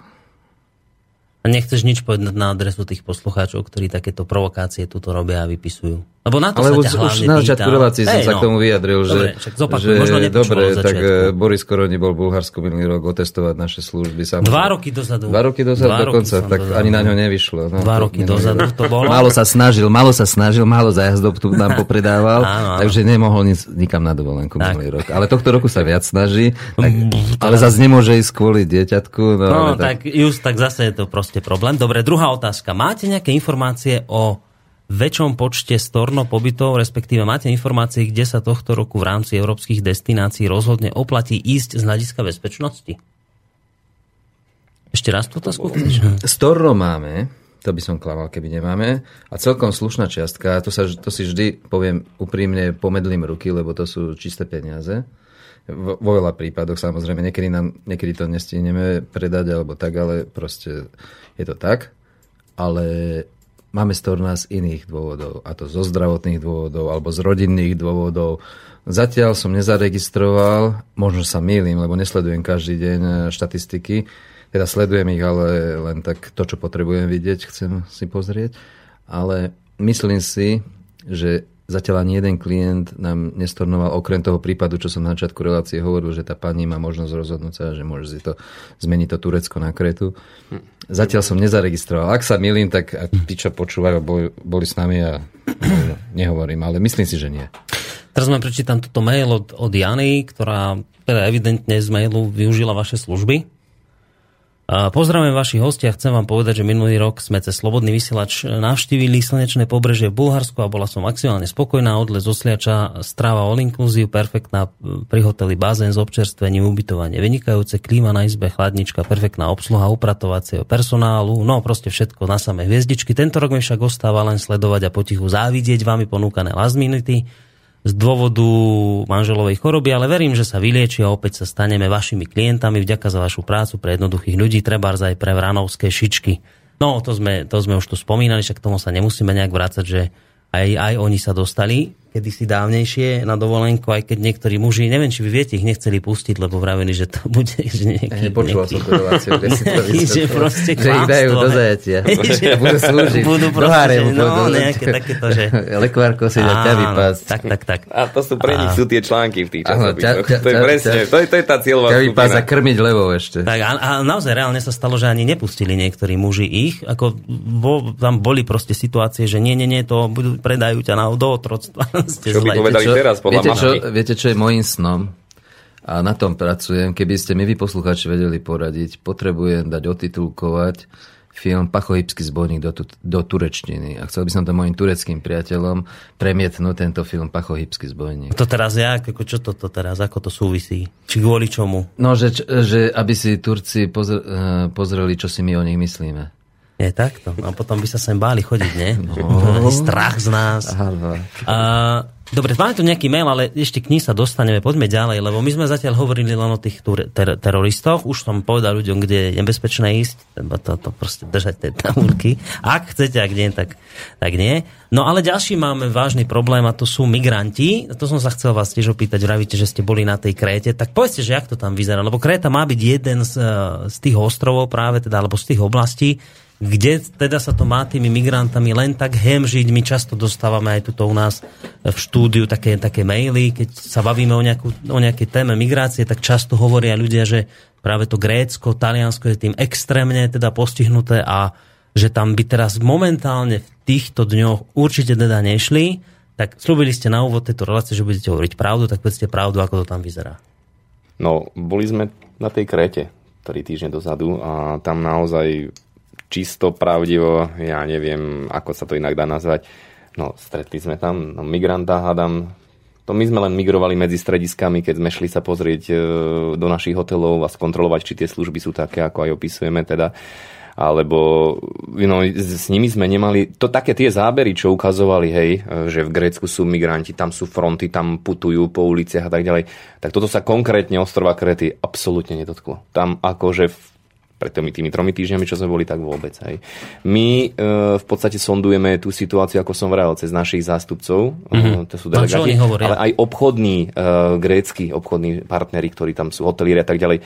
A nechceš nič povedať na adresu tých poslucháčov, ktorí takéto provokácie tuto robia a vypisujú. Lebo na to Ale sa už, ťa už na začiatku pýtam. relácie som Hej, sa no. k tomu vyjadril, že, Dobre, však zopakuj, že možno dobre, tak eh, Boris Koroni bol v Bulharsku minulý rok otestovať naše služby. Samozrejme. Dva roky dozadu. Dva roky dozadu Dva roky dokonca, som tak dozadu. ani na ňo nevyšlo. No, Dva roky dozadu to bolo. Málo sa snažil, málo sa snažil, málo zájazdov tu nám *laughs* popredával, Áno, áno. takže nemohol nic, nikam na dovolenku Tak. minulý rok. Ale tohto roku sa viac snaží, tak, ale zase nemôže ísť kvôli dieťatku. No, No, ale tak, just, tak zase je to proste problém. Dobre, druhá otázka. Máte nejaké informácie o väčšom počte storno pobytov, respektíve máte informácie, kde sa tohto roku v rámci európskych destinácií rozhodne oplatí ísť z hľadiska bezpečnosti? Ešte raz tú otázku? Storno máme, to by som klamal, keby nemáme. A celkom slušná čiastka, to, sa, to si vždy poviem úprimne, pomedlím ruky, lebo to sú čisté peniaze. Vo veľa prípadoch samozrejme, niekedy, nám, niekedy to nestihneme predať alebo tak, ale proste je to tak. Ale máme storna z iných dôvodov, a to zo zdravotných dôvodov alebo z rodinných dôvodov. Zatiaľ som nezaregistroval, možno sa mýlim, lebo nesledujem každý deň e, štatistiky, teda sledujem ich, ale len tak to, čo potrebujem vidieť, chcem si pozrieť. Ale myslím si, že zatiaľ ani jeden klient nám nestornoval, okrem toho prípadu, čo som na začiatku relácie hovoril, že tá pani má možnosť rozhodnúť sa, že môže si to zmeniť to Turecko na Kretu. Zatiaľ som nezaregistroval. Ak sa milím, tak ak tí, čo počúvajú, boli, s nami a nehovorím, ale myslím si, že nie. Teraz vám prečítam túto mail od, od Jany, ktorá teda evidentne z mailu využila vaše služby. Pozdravujem vašich hostia. Chcem vám povedať, že minulý rok sme cez Slobodný vysielač navštívili slnečné pobrežie v Bulharsku a bola som maximálne spokojná. Odlet z Osliača, stráva all inclusive, perfektná pri hoteli bazén s občerstvením, ubytovanie, vynikajúce klíma na izbe, chladnička, perfektná obsluha upratovacieho personálu, no proste všetko na samé hviezdičky. Tento rok mi však ostáva len sledovať a potichu závidieť vami ponúkané last minuty z dôvodu manželovej choroby, ale verím, že sa vylieči a opäť sa staneme vašimi klientami vďaka za vašu prácu pre jednoduchých ľudí, treba aj pre vranovské šičky. No, to sme, to sme už tu spomínali, však k tomu sa nemusíme nejak vrácať, že aj, aj oni sa dostali kedysi dávnejšie na dovolenku, aj keď niektorí muži, neviem, či vy viete, ich nechceli pustiť, lebo vravili, že to *laughs* bude že nejaký... Nepočula som tú reláciu, kde si to *laughs* že proste Že ich dajú do zajatia. *laughs* budú slúžiť. Budú proste, že, no, nejaké takéto, že... Lekvárko si dať ťa vypásť. Tak, tak, tak. A to sú pre nich sú tie články v tých časopisoch. To je presne, to je, to je tá cieľová Ťa vypásť a krmiť levou ešte. Tak a, naozaj reálne sa stalo, že ani nepustili niektorí muži ich, ako tam boli proste situácie, že nie, nie, nie, to budú, predajú ťa na, do otroctva. Ste Čo by zlej. povedali teraz podľa viete, čo, viete, čo je môjim snom? A na tom pracujem. Keby ste mi vy poslucháči vedeli poradiť, potrebujem dať otitulkovať film Pachohybský zbojník do, tu- do turečtiny. A chcel by som to mojim tureckým priateľom premietnúť tento film Pachohybský zbojník. To teraz ja, ako, čo to, to teraz, ako to súvisí? Či kvôli čomu? No, že, že aby si Turci pozr, eh, pozreli, čo si my o nich myslíme. Je takto. A potom by sa sem báli chodiť, nie? No. *laughs* Strach z nás. A, dobre, máme tu nejaký mail, ale ešte k ní sa dostaneme. Poďme ďalej, lebo my sme zatiaľ hovorili len o tých tur- ter- teroristoch. Už som povedal ľuďom, kde je nebezpečné ísť. Treba to, to proste držať tie tabulky. Ak chcete, ak nie, tak, tak nie. No ale ďalší máme vážny problém a to sú migranti. To som sa chcel vás tiež opýtať. Vravíte, že ste boli na tej Kréte. Tak povedzte, že jak to tam vyzerá. Lebo Kréta má byť jeden z, eh, z tých ostrovov práve, teda, alebo z tých oblastí, kde teda sa to má tými migrantami len tak hemžiť. My často dostávame aj tuto u nás v štúdiu také, také maily, keď sa bavíme o, nejakú, o nejakej téme migrácie, tak často hovoria ľudia, že práve to Grécko, Taliansko je tým extrémne teda postihnuté a že tam by teraz momentálne v týchto dňoch určite teda nešli. Tak slúbili ste na úvod tejto relácie, že budete hovoriť pravdu, tak povedzte pravdu, ako to tam vyzerá. No, boli sme na tej Kréte 3 týždne dozadu a tam naozaj čisto pravdivo, ja neviem, ako sa to inak dá nazvať, no stretli sme tam no, migranta, hádam, to my sme len migrovali medzi strediskami, keď sme šli sa pozrieť e, do našich hotelov a skontrolovať, či tie služby sú také, ako aj opisujeme teda. Alebo no, s, nimi sme nemali, to také tie zábery, čo ukazovali, hej, že v Grécku sú migranti, tam sú fronty, tam putujú po uliciach a tak ďalej, tak toto sa konkrétne ostrova Krety absolútne nedotklo. Tam akože pred tými, tými tromi týždňami, čo sme boli, tak vôbec. Hej. My e, v podstate sondujeme tú situáciu, ako som vravel, cez našich zástupcov, mm-hmm. to sú delegáti, ale aj obchodní, e, grécky obchodní partneri, ktorí tam sú, hotelieri a tak ďalej.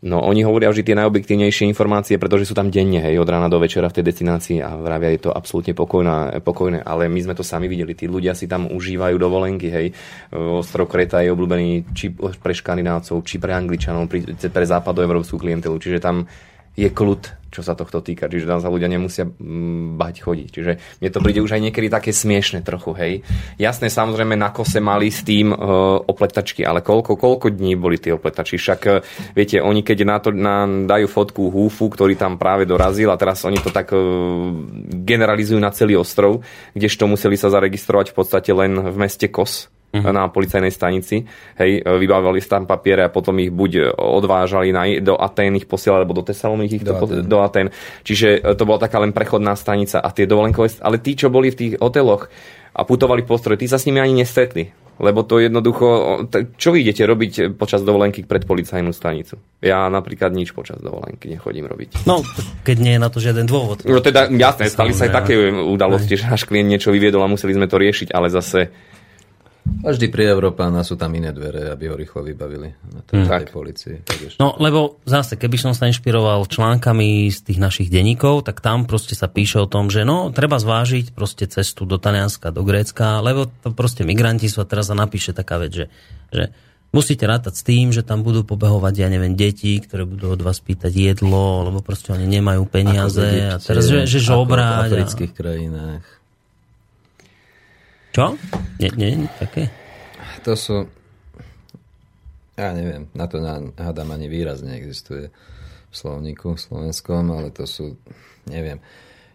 No, oni hovoria vždy tie najobjektívnejšie informácie, pretože sú tam denne, hej, od rána do večera v tej destinácii a vravia, je to absolútne pokojná, pokojné, ale my sme to sami videli, tí ľudia si tam užívajú dovolenky, hej. Ostrov Kreta je obľúbený či pre Škandinávcov, či pre Angličanov, pre západoevropskú klientelu, čiže tam je kľud, čo sa tohto týka. Čiže tam sa ľudia nemusia mm, bať chodiť. Čiže mne to príde už aj niekedy také smiešne trochu, hej. Jasné, samozrejme na kose mali s tým e, opletačky, ale koľko, koľko dní boli tie opletačky? Však, e, viete, oni keď na to na, dajú fotku húfu, ktorý tam práve dorazil a teraz oni to tak e, generalizujú na celý ostrov, kdežto museli sa zaregistrovať v podstate len v meste Kos, uh-huh. na policajnej stanici. Hej, vybavovali si tam papiere a potom ich buď odvážali na, do Atén, ich posielali, alebo do Tesaloniky ich Do to, Atén. do Atén. Čiže e, to bola taká len prechodná stanica a tie dovolenkové, ale tí, čo boli v tých hoteloch a putovali po ostrove, tí sa s nimi ani nestretli. Lebo to jednoducho, čo vy idete robiť počas dovolenky pred policajnú stanicu? Ja napríklad nič počas dovolenky nechodím robiť. No, keď nie je na to žiaden dôvod. No teda, jasné, stali sa aj také udalosti, že náš klient niečo vyviedol a museli sme to riešiť, ale zase A vždy pri Európána sú tam iné dvere, aby ho rýchlo vybavili na tej, tej Tak. policii. No, lebo zase, keby som sa inšpiroval článkami z tých našich denníkov, tak tam proste sa píše o tom, že no, treba zvážiť proste cestu do Talianska, do Grécka, lebo to proste migranti sú a teraz sa napíše taká vec, že, že musíte rátať s tým, že tam budú pobehovať, ja neviem, deti, ktoré budú od vás pýtať jedlo, lebo proste oni nemajú peniaze Ako a teraz, že, že ako v žobrať. a- afrických krajinách. Čo? Nie, nie, také? To sú... Ja neviem, na to na, hádam ani výraz neexistuje. v slovníku slovenskom, ale to sú, neviem.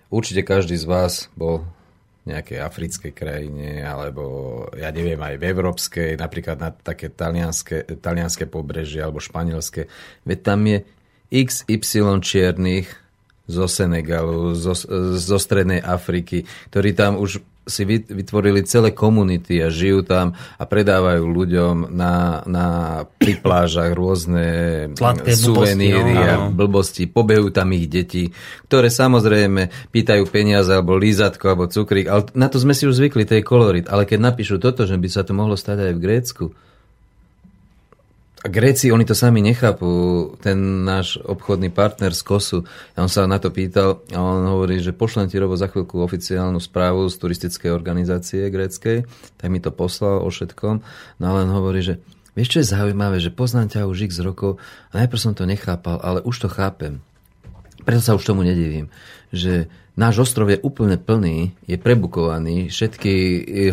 Určite každý z vás bol v nejakej africkej krajine, alebo ja neviem, aj v európskej, napríklad na také talianské, talianské pobrežie alebo španielské. Veď tam je XY čiernych zo Senegalu, zo, zo Strednej Afriky, ktorí tam už si vytvorili celé komunity a žijú tam a predávajú ľuďom na, na pri plážach rôzne Sladké suveníry blbosti, a no, áno. blbosti. Pobehujú tam ich deti, ktoré samozrejme pýtajú peniaze alebo lízatko alebo cukrík. Ale na to sme si už zvykli, to je kolorit. Ale keď napíšu toto, že by sa to mohlo stať aj v Grécku, a Gréci, oni to sami nechápu. Ten náš obchodný partner z Kosu, on sa na to pýtal a on hovorí, že pošlem ti Robo za chvíľku oficiálnu správu z turistickej organizácie gréckej, tak mi to poslal o všetkom. No ale on hovorí, že vieš čo je zaujímavé, že poznám ťa už x rokov a najprv som to nechápal, ale už to chápem. Preto sa už tomu nedivím, že náš ostrov je úplne plný, je prebukovaný, všetky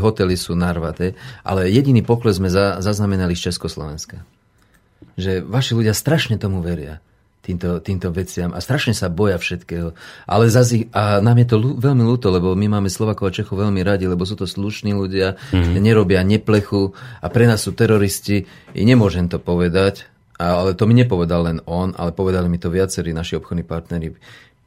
hotely sú narvaté, ale jediný pokles sme za, zaznamenali z Československa že vaši ľudia strašne tomu veria týmto, týmto veciam a strašne sa boja všetkého. Ale zase, a nám je to ľú, veľmi ľúto, lebo my máme Slovakov a Čechov veľmi radi, lebo sú to slušní ľudia, mm-hmm. nerobia neplechu a pre nás sú teroristi. I nemôžem to povedať, ale to mi nepovedal len on, ale povedali mi to viacerí naši obchodní partneri.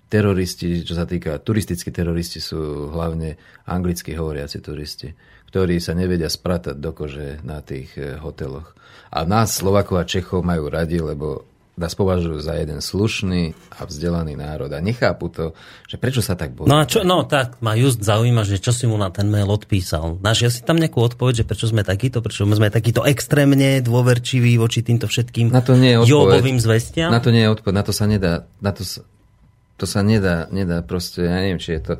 Teroristi, čo sa týka, turistickí teroristi sú hlavne anglicky hovoriaci turisti, ktorí sa nevedia spratať do kože na tých eh, hoteloch. A nás, Slovakov a Čechov, majú radi, lebo nás považujú za jeden slušný a vzdelaný národ. A nechápu to, že prečo sa tak bojí. No a čo, no tak ma just zaujíma, že čo si mu na ten mail odpísal. Našiel si tam nejakú odpoveď, že prečo sme takýto, prečo sme takýto extrémne dôverčiví voči týmto všetkým Na to nie je. Jobovým zvestiam? Na to nie je odpoveď, na to sa nedá, na to sa, to sa nedá, nedá proste, ja neviem, či je to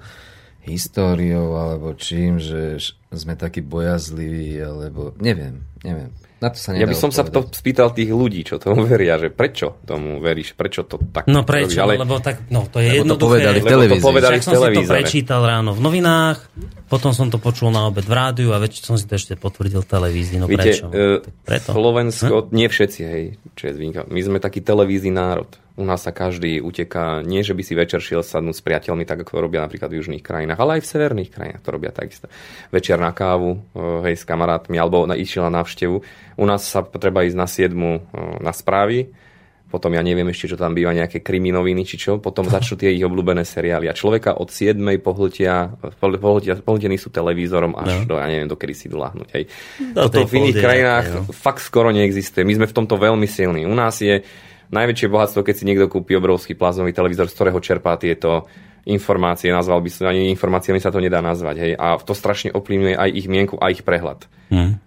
históriou, alebo čím, že sme takí bojazliví, alebo neviem, neviem. Na to sa Ja by som sa to odpovedať. spýtal tých ľudí, čo tomu veria, že prečo tomu veríš, prečo to tak No prečo? ale Lebo tak, no to je Lebo to jednoduché. povedali v lebo to televízii. povedali Však v som si to prečítal ráno v novinách, potom som to počul na obed v rádiu a veď som si to ešte potvrdil v televízii. No Viete, prečo? Tak preto. Slovensko, nie všetci, hej, čo je zvýnka. My sme taký televízny národ. U nás sa každý uteká, nie že by si večer šiel sadnúť s priateľmi, tak ako robia napríklad v južných krajinách, ale aj v severných krajinách to robia takisto. Večer na kávu, e, hej, s kamarátmi, alebo na, išiel na návštevu. U nás sa treba ísť na 7 na správy, potom ja neviem ešte, čo tam býva, nejaké kriminoviny či čo, potom začnú tie ich obľúbené seriály. A človeka od 7 pohltia, pohltia, pohltení sú televízorom až no. do, ja neviem, dokedy si doláhnuť. Hej. Do Toto v iných krajinách deviatej, no. fakt skoro neexistuje. My sme v tomto veľmi silní. U nás je najväčšie bohatstvo, keď si niekto kúpi obrovský plazmový televízor, z ktorého čerpá tieto informácie, nazval by som, ani informáciami sa to nedá nazvať. Hej. A to strašne ovplyvňuje aj ich mienku a ich prehľad. Hm.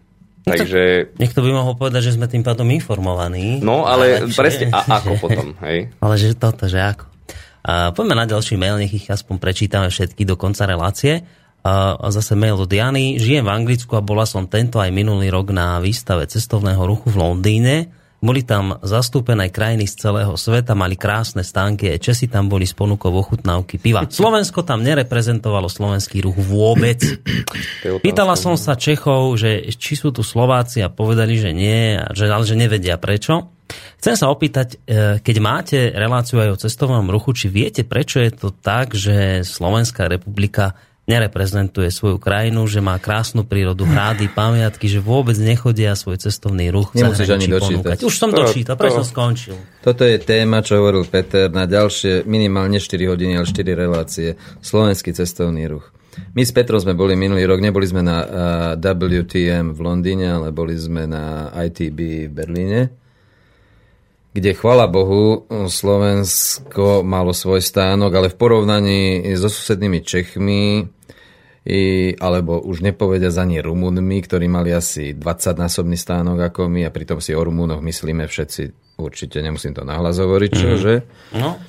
Takže, Niekto by mohol povedať, že sme tým pádom informovaní. no ale Najlepšie. presne, a *laughs* ako potom, hej? Ale že toto, že ako. A poďme na ďalší mail, nech ich aspoň prečítame všetky do konca relácie. A zase mail od Jany. Žijem v Anglicku a bola som tento aj minulý rok na výstave cestovného ruchu v Londýne. Boli tam zastúpené krajiny z celého sveta, mali krásne stánky, aj Česi tam boli s ponukou ochutnávky piva. *laughs* Slovensko tam nereprezentovalo slovenský ruch vôbec. *clears throat* Pýtala som sa Čechov, že či sú tu Slováci a povedali, že nie, že, ale že nevedia prečo. Chcem sa opýtať, e, keď máte reláciu aj o cestovnom ruchu, či viete, prečo je to tak, že Slovenská republika nereprezentuje svoju krajinu, že má krásnu prírodu, hrády, pamiatky, že vôbec nechodia svoj cestovný ruch Nemusíš ani dočítať. ponúkať. Už som To- dočítal, prečo som to- skončil. Toto je téma, čo hovoril Peter, na ďalšie minimálne 4 hodiny, ale 4 relácie. Slovenský cestovný ruch. My s Petrom sme boli minulý rok, neboli sme na uh, WTM v Londýne, ale boli sme na ITB v Berlíne, kde, chvala Bohu, Slovensko malo svoj stánok, ale v porovnaní so susednými Čechmi, i, alebo už nepovedia za nie Rumunmi, ktorí mali asi 20-násobný stánok ako my a pritom si o Rumúnoch myslíme všetci, určite nemusím to nahlas hovoriť, čože? No,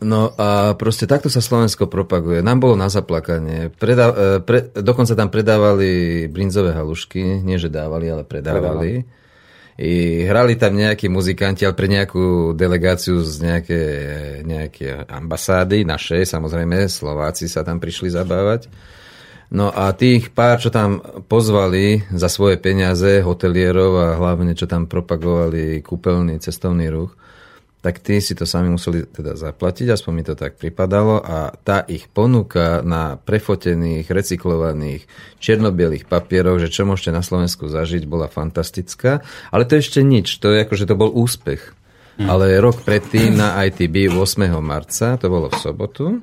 No a proste takto sa Slovensko propaguje. Nám bolo na zaplakanie. Predá, e, pre, dokonca tam predávali brinzové halušky, nie že dávali, ale predávali. I hrali tam nejakí muzikanti, ale pre nejakú delegáciu z nejaké, nejaké ambasády našej, samozrejme Slováci sa tam prišli zabávať. No a tých pár, čo tam pozvali za svoje peniaze, hotelierov a hlavne, čo tam propagovali kúpeľný cestovný ruch, tak tí si to sami museli teda zaplatiť, aspoň mi to tak pripadalo a tá ich ponuka na prefotených, recyklovaných, čiernobielých papieroch, že čo môžete na Slovensku zažiť, bola fantastická. Ale to ešte nič, to je ako, že to bol úspech. Hmm. Ale rok predtým na ITB 8. marca, to bolo v sobotu,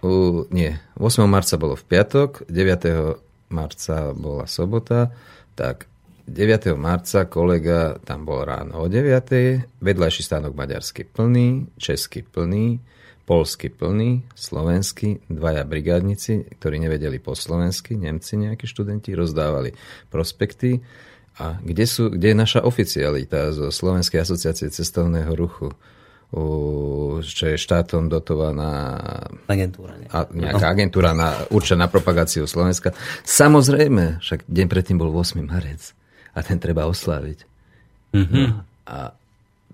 u, nie, 8. marca bolo v piatok, 9. marca bola sobota, tak 9. marca kolega tam bol ráno o 9. Vedľajší stánok maďarsky plný, česky plný, polsky plný, slovenský, dvaja brigádnici, ktorí nevedeli po slovensky, Nemci nejakí študenti, rozdávali prospekty. A kde, sú, kde je naša oficialita zo Slovenskej asociácie cestovného ruchu? čo je štátom dotovaná agentúra? A, nejaká no. agentúra na, určená na propagáciu Slovenska. Samozrejme, však deň predtým bol 8. marec a ten treba osláviť. Mm-hmm. No, a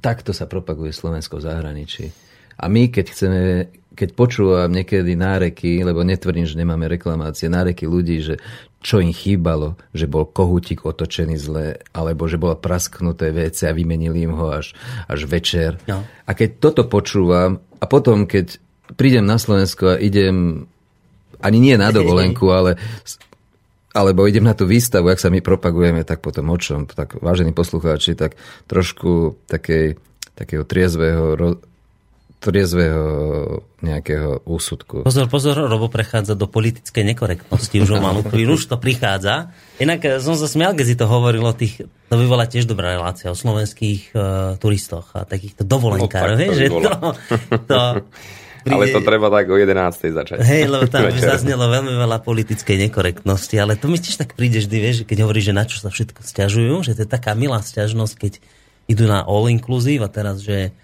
takto sa propaguje Slovensko v zahraničí. A my, keď chceme, keď počúvam niekedy náreky, lebo netvrdím, že nemáme reklamácie, náreky ľudí, že čo im chýbalo, že bol kohutík otočený zle, alebo že bolo prasknuté vece a vymenili im ho až, až večer. No. A keď toto počúvam, a potom, keď prídem na Slovensko a idem ani nie na dovolenku, ale alebo idem na tú výstavu, ak sa my propagujeme, tak potom o čom? Tak vážení poslucháči, tak trošku takej, takého triezvého triezvého nejakého úsudku. Pozor, pozor, Robo prechádza do politickej nekorektnosti, už o malú *laughs* chvíľu, už to prichádza. Inak eh, som sa smial, keď si to hovoril o tých, to by bola tiež dobrá relácia o slovenských uh, turistoch a takýchto dovolenkároch, no, že to, to, *laughs* príde... Ale to treba tak o 11. začať. Hej, lebo tam by zaznelo veľmi veľa politickej nekorektnosti, ale to mi tiež tak príde vždy, vieš, keď hovoríš, že na čo sa všetko stiažujú, že to je taká milá stiažnosť, keď idú na all inclusive a teraz, že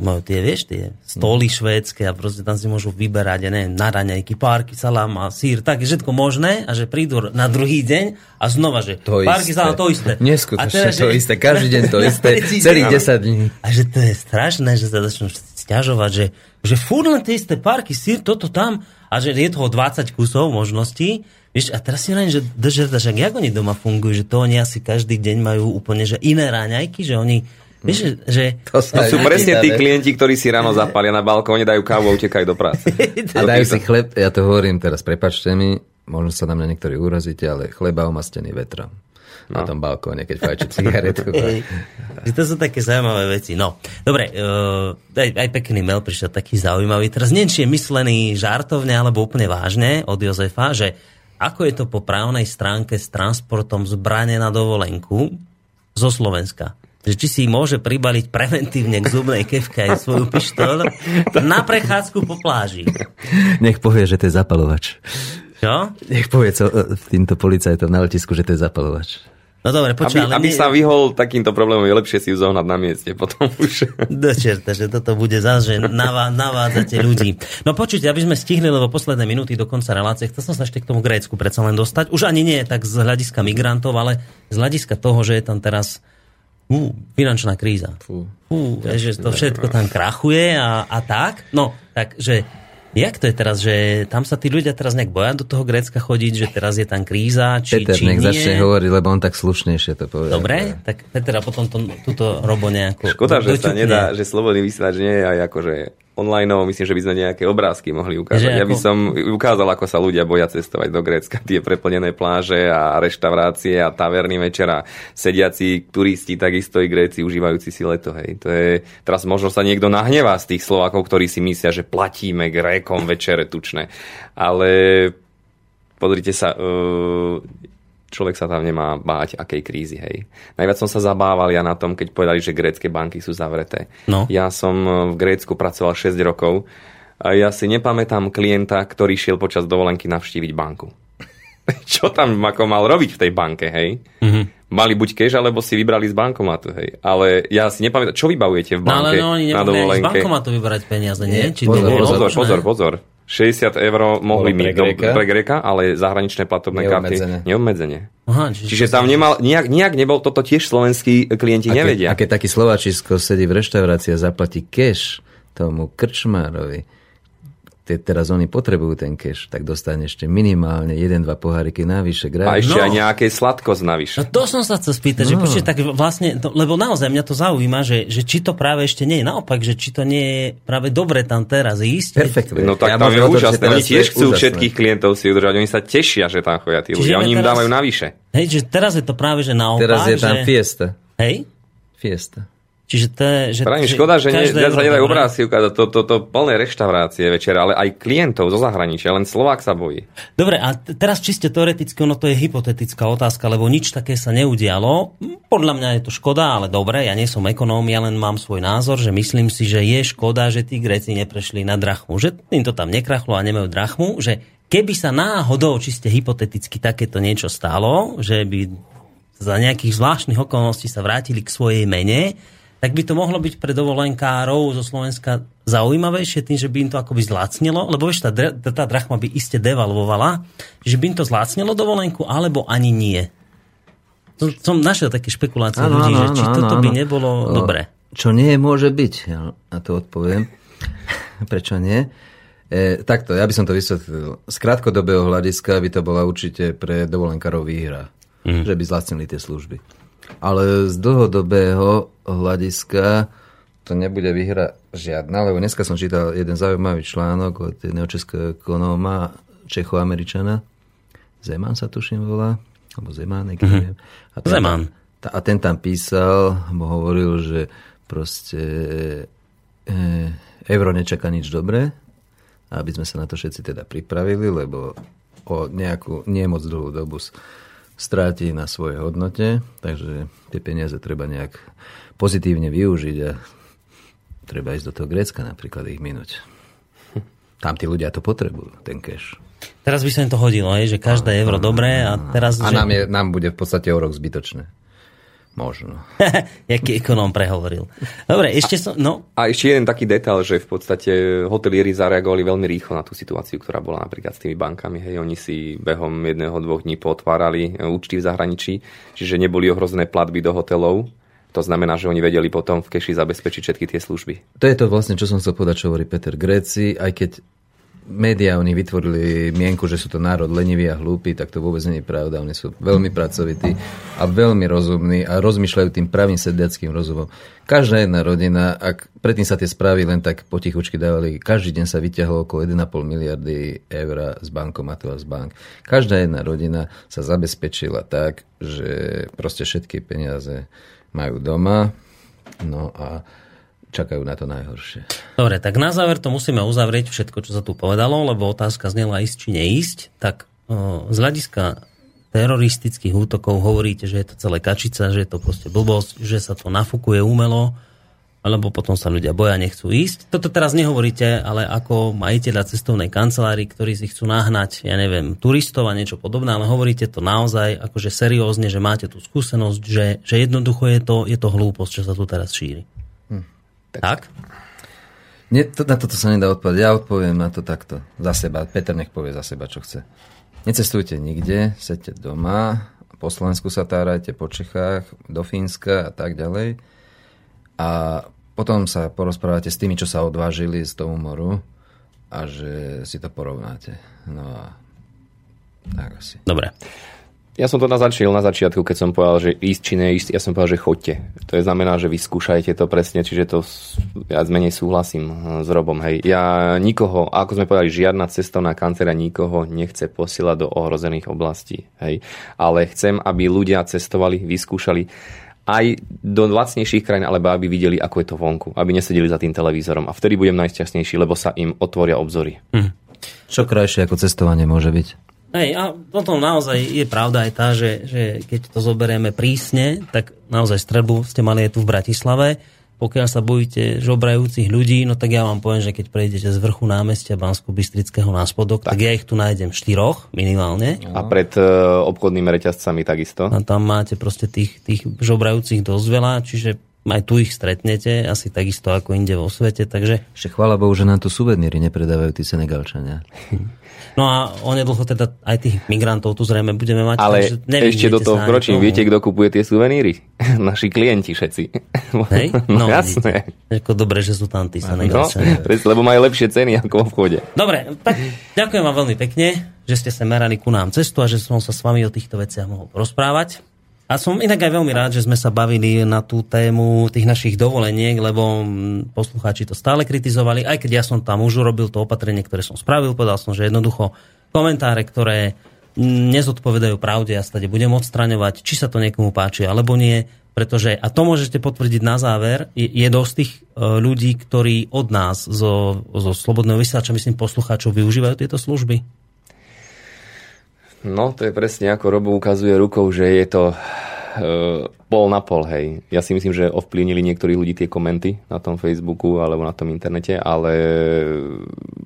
majú tie, vieš, tie stoly švédske a proste tam si môžu vyberať, ja neviem, na raňajky, párky, salám a sír, tak všetko možné a že prídu na druhý deň a znova, že to párky, salám, to isté. Neskutočne teda, to že... isté, každý deň to *laughs* isté, celých 10 dní. A že to je strašné, že sa začnú stiažovať, že že furt len tie isté parky, sír, toto tam a že je toho 20 kusov možností. Vieš, a teraz si len, že držerta, však jak oni doma fungujú, že to oni asi každý deň majú úplne že iné ráňajky, že oni Vieš, že, že... To, to sú presne tí klienti, ktorí si ráno *laughs* zapalia na balkóne, dajú kávu a utekajú do práce. *laughs* a dajú si chleb, ja to hovorím teraz, prepačte mi, možno sa na mňa niektorí urazíte, ale chleba omastený vetrom na no. tom balkóne, keď fajčí cigaretku. *laughs* to sú také zaujímavé veci. No, dobre, uh, aj, aj pekný mail prišiel taký zaujímavý. Teraz neviem, či je myslený žartovne alebo úplne vážne od Jozefa, že ako je to po právnej stránke s transportom zbrane na dovolenku zo Slovenska že či si môže pribaliť preventívne k zubnej kevke aj svoju pištol na prechádzku po pláži. Nech povie, že to je zapalovač. Čo? Nech povie co, e, týmto policajtom na letisku, že to je zapalovač. No dobre, počuj, aby, aby sa vyhol takýmto problémom, je lepšie si ju zohnať na mieste potom už. *laughs* Do čerta, že toto bude zase, že navá, navádzate ľudí. No počujte, aby sme stihli, lebo posledné minúty do konca relácie, chcel som sa ešte k tomu Grécku predsa len dostať. Už ani nie tak z hľadiska migrantov, ale z hľadiska toho, že je tam teraz uh, finančná kríza. Fú. Fú, že to všetko tam krachuje a, a tak. No, takže Jak to je teraz, že tam sa tí ľudia teraz nejak boja do toho Grécka chodiť, že teraz je tam kríza, či, Peter, či nech nie? začne hovoriť, lebo on tak slušnejšie to povie. Dobre, tak Peter a potom to, túto robo nejako... Škoda, že sa nedá, že slobodný vysielač nie je aj akože online, myslím, že by sme nejaké obrázky mohli ukázať. Že ja ako... by som ukázal, ako sa ľudia boja cestovať do Grécka. Tie preplnené pláže a reštaurácie a taverny večera. Sediaci turisti, takisto i Gréci užívajúci si leto. Hej. To je, teraz možno sa niekto nahnevá z tých Slovákov, ktorí si myslia, že platíme Grékom večere tučné. Ale pozrite sa, uh, človek sa tam nemá báť akej krízy, hej. Najviac som sa zabával ja na tom, keď povedali, že grécké banky sú zavreté. No. Ja som v Grécku pracoval 6 rokov a ja si nepamätám klienta, ktorý šiel počas dovolenky navštíviť banku. *laughs* Čo tam ako mal robiť v tej banke, hej? Mm-hmm. Mali buď cash, alebo si vybrali z bankomatu, hej. Ale ja si nepamätám, čo vybavujete v banke no, ale no, oni na dovolenke? z bankomatu vybrať peniaze, nie? nie Či pozor, pozor, pozor, pozor. 60 eur mohli byť pre, pre Greka, ale zahraničné platobné karty neobmedzenie. Aha, čiže, čiže tam nemal, nejak, nejak nebol, toto tiež slovenskí klienti a ke, nevedia. A keď taký Slováčisko sedí v reštaurácii a zaplatí cash tomu krčmárovi, te, teraz oni potrebujú ten cash, tak dostane ešte minimálne 1-2 poháriky navyše. A ešte No. aj nejaké sladkosť navyše. No to som sa chcel spýtať, no. že počkej, tak vlastne, to, lebo naozaj mňa to zaujíma, že, že či to práve ešte nie je naopak, že či to nie je práve dobre tam teraz ísť. Perfektne. No tak Ja tam je úžasné. Oni tiež chcú úžasné. všetkých klientov si udržať. Oni sa tešia, že tam chodia tí ľudia. Oni im teraz- dávajú navyše. Hej, že teraz je to práve, že naopak. Teraz je tam že, fiesta. Hej? Fiesta. Čiže to je, že, Pravím, škoda, že dá sa nedajú obrázky ukázať. To, to, to plné reštaurácie večer, ale aj klientov zo zahraničia. Len Slovák sa bojí. Dobre, a teraz čiste teoreticky, ono to je hypotetická otázka, lebo nič také sa neudialo. Hm, Podľa mňa je to škoda, ale dobre, ja nie som ekonóm, ja len mám svoj názor, že myslím si, že je škoda, že tí Gréci neprešli na drachmu, že im to tam nekrachlo a nemajú drachmu, že keby sa náhodou čiste hypoteticky takéto niečo stalo, že by za nejakých zvláštnych okolností sa vrátili k svojej mene, tak by to mohlo byť pre dovolenkárov zo Slovenska zaujímavejšie tým, že by im to akoby zlacnilo, lebo vieš, tá, tá drachma by iste devalvovala, že by im to zlacnilo dovolenku, alebo ani nie. Som, som našiel také špekulácie Áno, ľudí, áno, že či áno, toto áno, by nebolo O, dobre. Čo nie môže byť, ja na to odpoviem. *laughs* Prečo nie? E, takto, ja by som to vysvetlil. Z krátkodobého hľadiska by to bola určite pre dovolenkárov výhra, mm. že by zlacnili tie služby. Ale z dlhodobého hľadiska to nebude výhra žiadna, lebo dneska som čítal jeden zaujímavý článok od jedného českého ekonóma, Čecho-Američana. Zeman sa tuším volá, alebo Zeman, mm-hmm. neviem. A ten, Zeman. ta- A ten tam písal, bo hovoril, že proste e, euro nečaká nič dobré, aby sme sa na to všetci teda pripravili, lebo o nejakú nie moc dlhú dobu stráti na svojej hodnote, takže tie peniaze treba nejak pozitívne využiť a treba ísť do toho Grécka napríklad ich minúť. Tam tí ľudia to potrebujú, ten cash. Teraz by sa im to hodilo, že každé euro dobré a teraz... A nám, je, nám bude v podstate o rok zbytočné. Možno. *laughs* Jaký ekonóm prehovoril. Dobre, ešte som... No, A ešte jeden taký detail, že v podstate hotelieri zareagovali veľmi rýchlo na tú situáciu, ktorá bola napríklad s tými bankami. Hej, oni si behom jedného, dvoch dní potvárali e, účty v zahraničí, čiže neboli ohrozené platby do hotelov. To znamená, že oni vedeli potom v keši zabezpečiť všetky tie služby. To je to vlastne, čo som chcel povedať, čo hovorí Peter Gréci, aj keď médiá oni vytvorili mienku, že sú to národ lenivý a hlúpy, tak to vôbec nie je pravda. Oni sú veľmi pracovití a veľmi rozumní a rozmýšľajú tým pravým sediackým rozumom. Každá jedna rodina, ak predtým sa tie správy len tak potichučky dávali, každý deň sa vyťahlo okolo 1,5 miliardy eur z bankomatov a z bank. Každá jedna rodina sa zabezpečila tak, že proste všetky peniaze majú doma, no a čakajú na to najhoršie. Dobre, tak na záver to musíme uzavrieť všetko, čo sa tu povedalo, lebo otázka znela ísť či neísť. Tak o, z hľadiska teroristických útokov hovoríte, že je to celé kačica, že je to proste blbosť, že sa to nafúkuje umelo, alebo potom sa ľudia boja, nechcú ísť. Toto teraz nehovoríte, ale ako majiteľa cestovnej kancelárii, ktorí si chcú nahnať, ja neviem, turistov a niečo podobné, ale hovoríte to naozaj akože seriózne, že máte tú skúsenosť, že, že jednoducho je to, je to hlúposť, čo sa tu teraz šíri. Hm. Tak? Nie, to, na toto sa nedá odpovedať. Ja odpoviem na to takto. Za seba. Peter nech povie za seba, čo chce. Necestujte nikde, sedte doma, po Slovensku sa tárajte, po Čechách, do Fínska a tak ďalej. A potom sa porozprávate s tými, čo sa odvážili z tomu moru a že si to porovnáte. No a tak asi. Dobre. Ja som to naznačil na začiatku, keď som povedal, že ísť či neísť, ja som povedal, že chodte. To je znamená, že vyskúšajte to presne, čiže to ja menej súhlasím eh, s Robom. Hej. Ja nikoho, ako sme povedali, žiadna cestovná kancelária nikoho nechce posielať do ohrozených oblastí. Hej. Ale chcem, aby ľudia cestovali, vyskúšali aj do lacnejších krajín, alebo aby videli, ako je to vonku. Aby nesedeli za tým televízorom. A vtedy budem najšťastnejší, lebo sa im otvoria obzory. Čo krajšie ako cestovanie môže byť? Hej, a potom naozaj je pravda aj tá, že, že keď to zoberieme prísne, tak naozaj strebu ste mali aj tu v Bratislave. Pokiaľ sa bojíte žobrajúcich ľudí, no tak ja vám poviem, že keď prejdete z vrchu námestia bansko bystrického na spodok, tak. tak ja ich tu nájdem štyroch minimálne. A pred e, obchodnými reťazcami takisto. A tam máte proste tých, tých žobrajúcich dosť veľa, čiže aj tu ich stretnete, asi takisto ako inde vo svete, takže... Ešte chvála Bohu, že nám tu suveníry nepredávajú tí Senegalčania. *laughs* No a onedlho teda aj tých migrantov tu zrejme budeme mať. Ale takže ešte do toho sa vkročím, viete, kto kupuje tie suveníry? *laughs* Naši klienti všetci. *laughs* Hej? No, vidíte. jasné. Ako dobre, že sú tam tí No, Senegalčania. *laughs* presne, lebo majú lepšie ceny ako v obchode. Dobre, tak ďakujem vám veľmi pekne, že ste sa merali ku nám cestu a že som sa s vami o týchto veciach mohol rozprávať. A som inak aj veľmi rád, že sme sa bavili na tú tému tých našich dovoleniek, lebo mm, poslucháči to stále kritizovali, aj keď ja som tam už urobil to opatrenie, ktoré som spravil, povedal som, že jednoducho komentáre, ktoré mm, nezodpovedajú pravde, ja sa tady budem odstraňovať, či sa to niekomu páči alebo nie, pretože, a to môžete potvrdiť na záver, je, je dosť tých e, ľudí, ktorí od nás zo, zo Slobodného vysielača, myslím, poslucháčov využívajú tieto služby. No, to je presne ako Robo ukazuje rukou, že je to e, pol na pol, hej. Ja si myslím, že ovplyvnili niektorí ľudí tie komenty na tom Facebooku alebo na tom internete, ale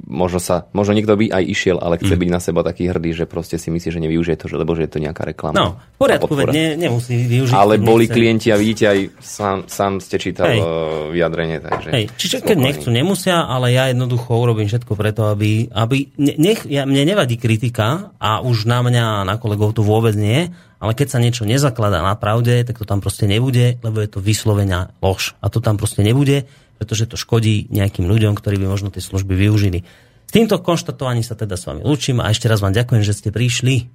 možno sa, možno niekto by aj išiel, ale chce byť na seba taký hrdý, že proste si myslí, že nevyužije to, že, lebo že je to nejaká reklama. No, poriadku, veď ne, nemusí využiť. Ale boli nechce. klienti a vidíte aj sám, sám ste čítal Hej. Hej. vyjadrenie, takže... Hej, čiže keď nechcú, nemusia, ale ja jednoducho urobím všetko preto, aby, aby ne- nech, ja, mne nevadí kritika a už na mňa a na kolegov to vôbec nie, ale keď sa niečo nezakladá na pravde, tak to tam proste nebude, lebo je to vyslovenia lož. A to tam proste nebude, pretože to škodí nejakým ľuďom, ktorí by možno tie služby využili. S týmto konštatovaním sa teda s vami lúčim a ešte raz vám ďakujem, že ste prišli.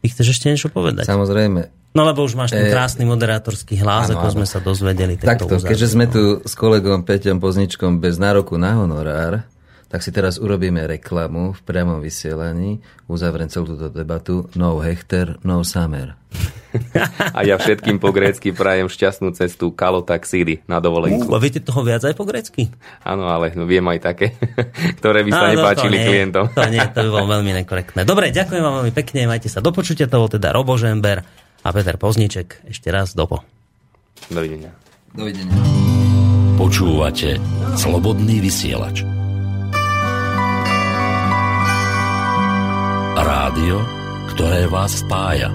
Ty chceš ešte niečo povedať? Samozrejme. No lebo už máš ten E, krásny moderátorský hlas, áno, ako áno. sme sa dozvedeli. tak to Takto, keďže sme tu s kolegom Peťom Pozničkom bez nároku na honorár, tak si teraz urobíme reklamu v priamom vysielaní, uzavriem celú túto debatu No Hechter, no Summer. *laughs* A ja všetkým po grécky prajem šťastnú cestu Kalo Taxídy na dovolenku. Uh, a viete toho viac aj po grecky? Áno, ale no, viem aj také, *laughs* ktoré by sa Áno, nepáčili to nie, klientom. To nie, to by bolo veľmi nekorektné. Dobre, ďakujem vám veľmi pekne, majte sa do počutia, to bol teda Robo Žember a Peter Pozniček. Ešte raz dopo. Dovidenia. Dovidenia. Počúvate Slobodný vysielač. Rádio, ktoré vás spája.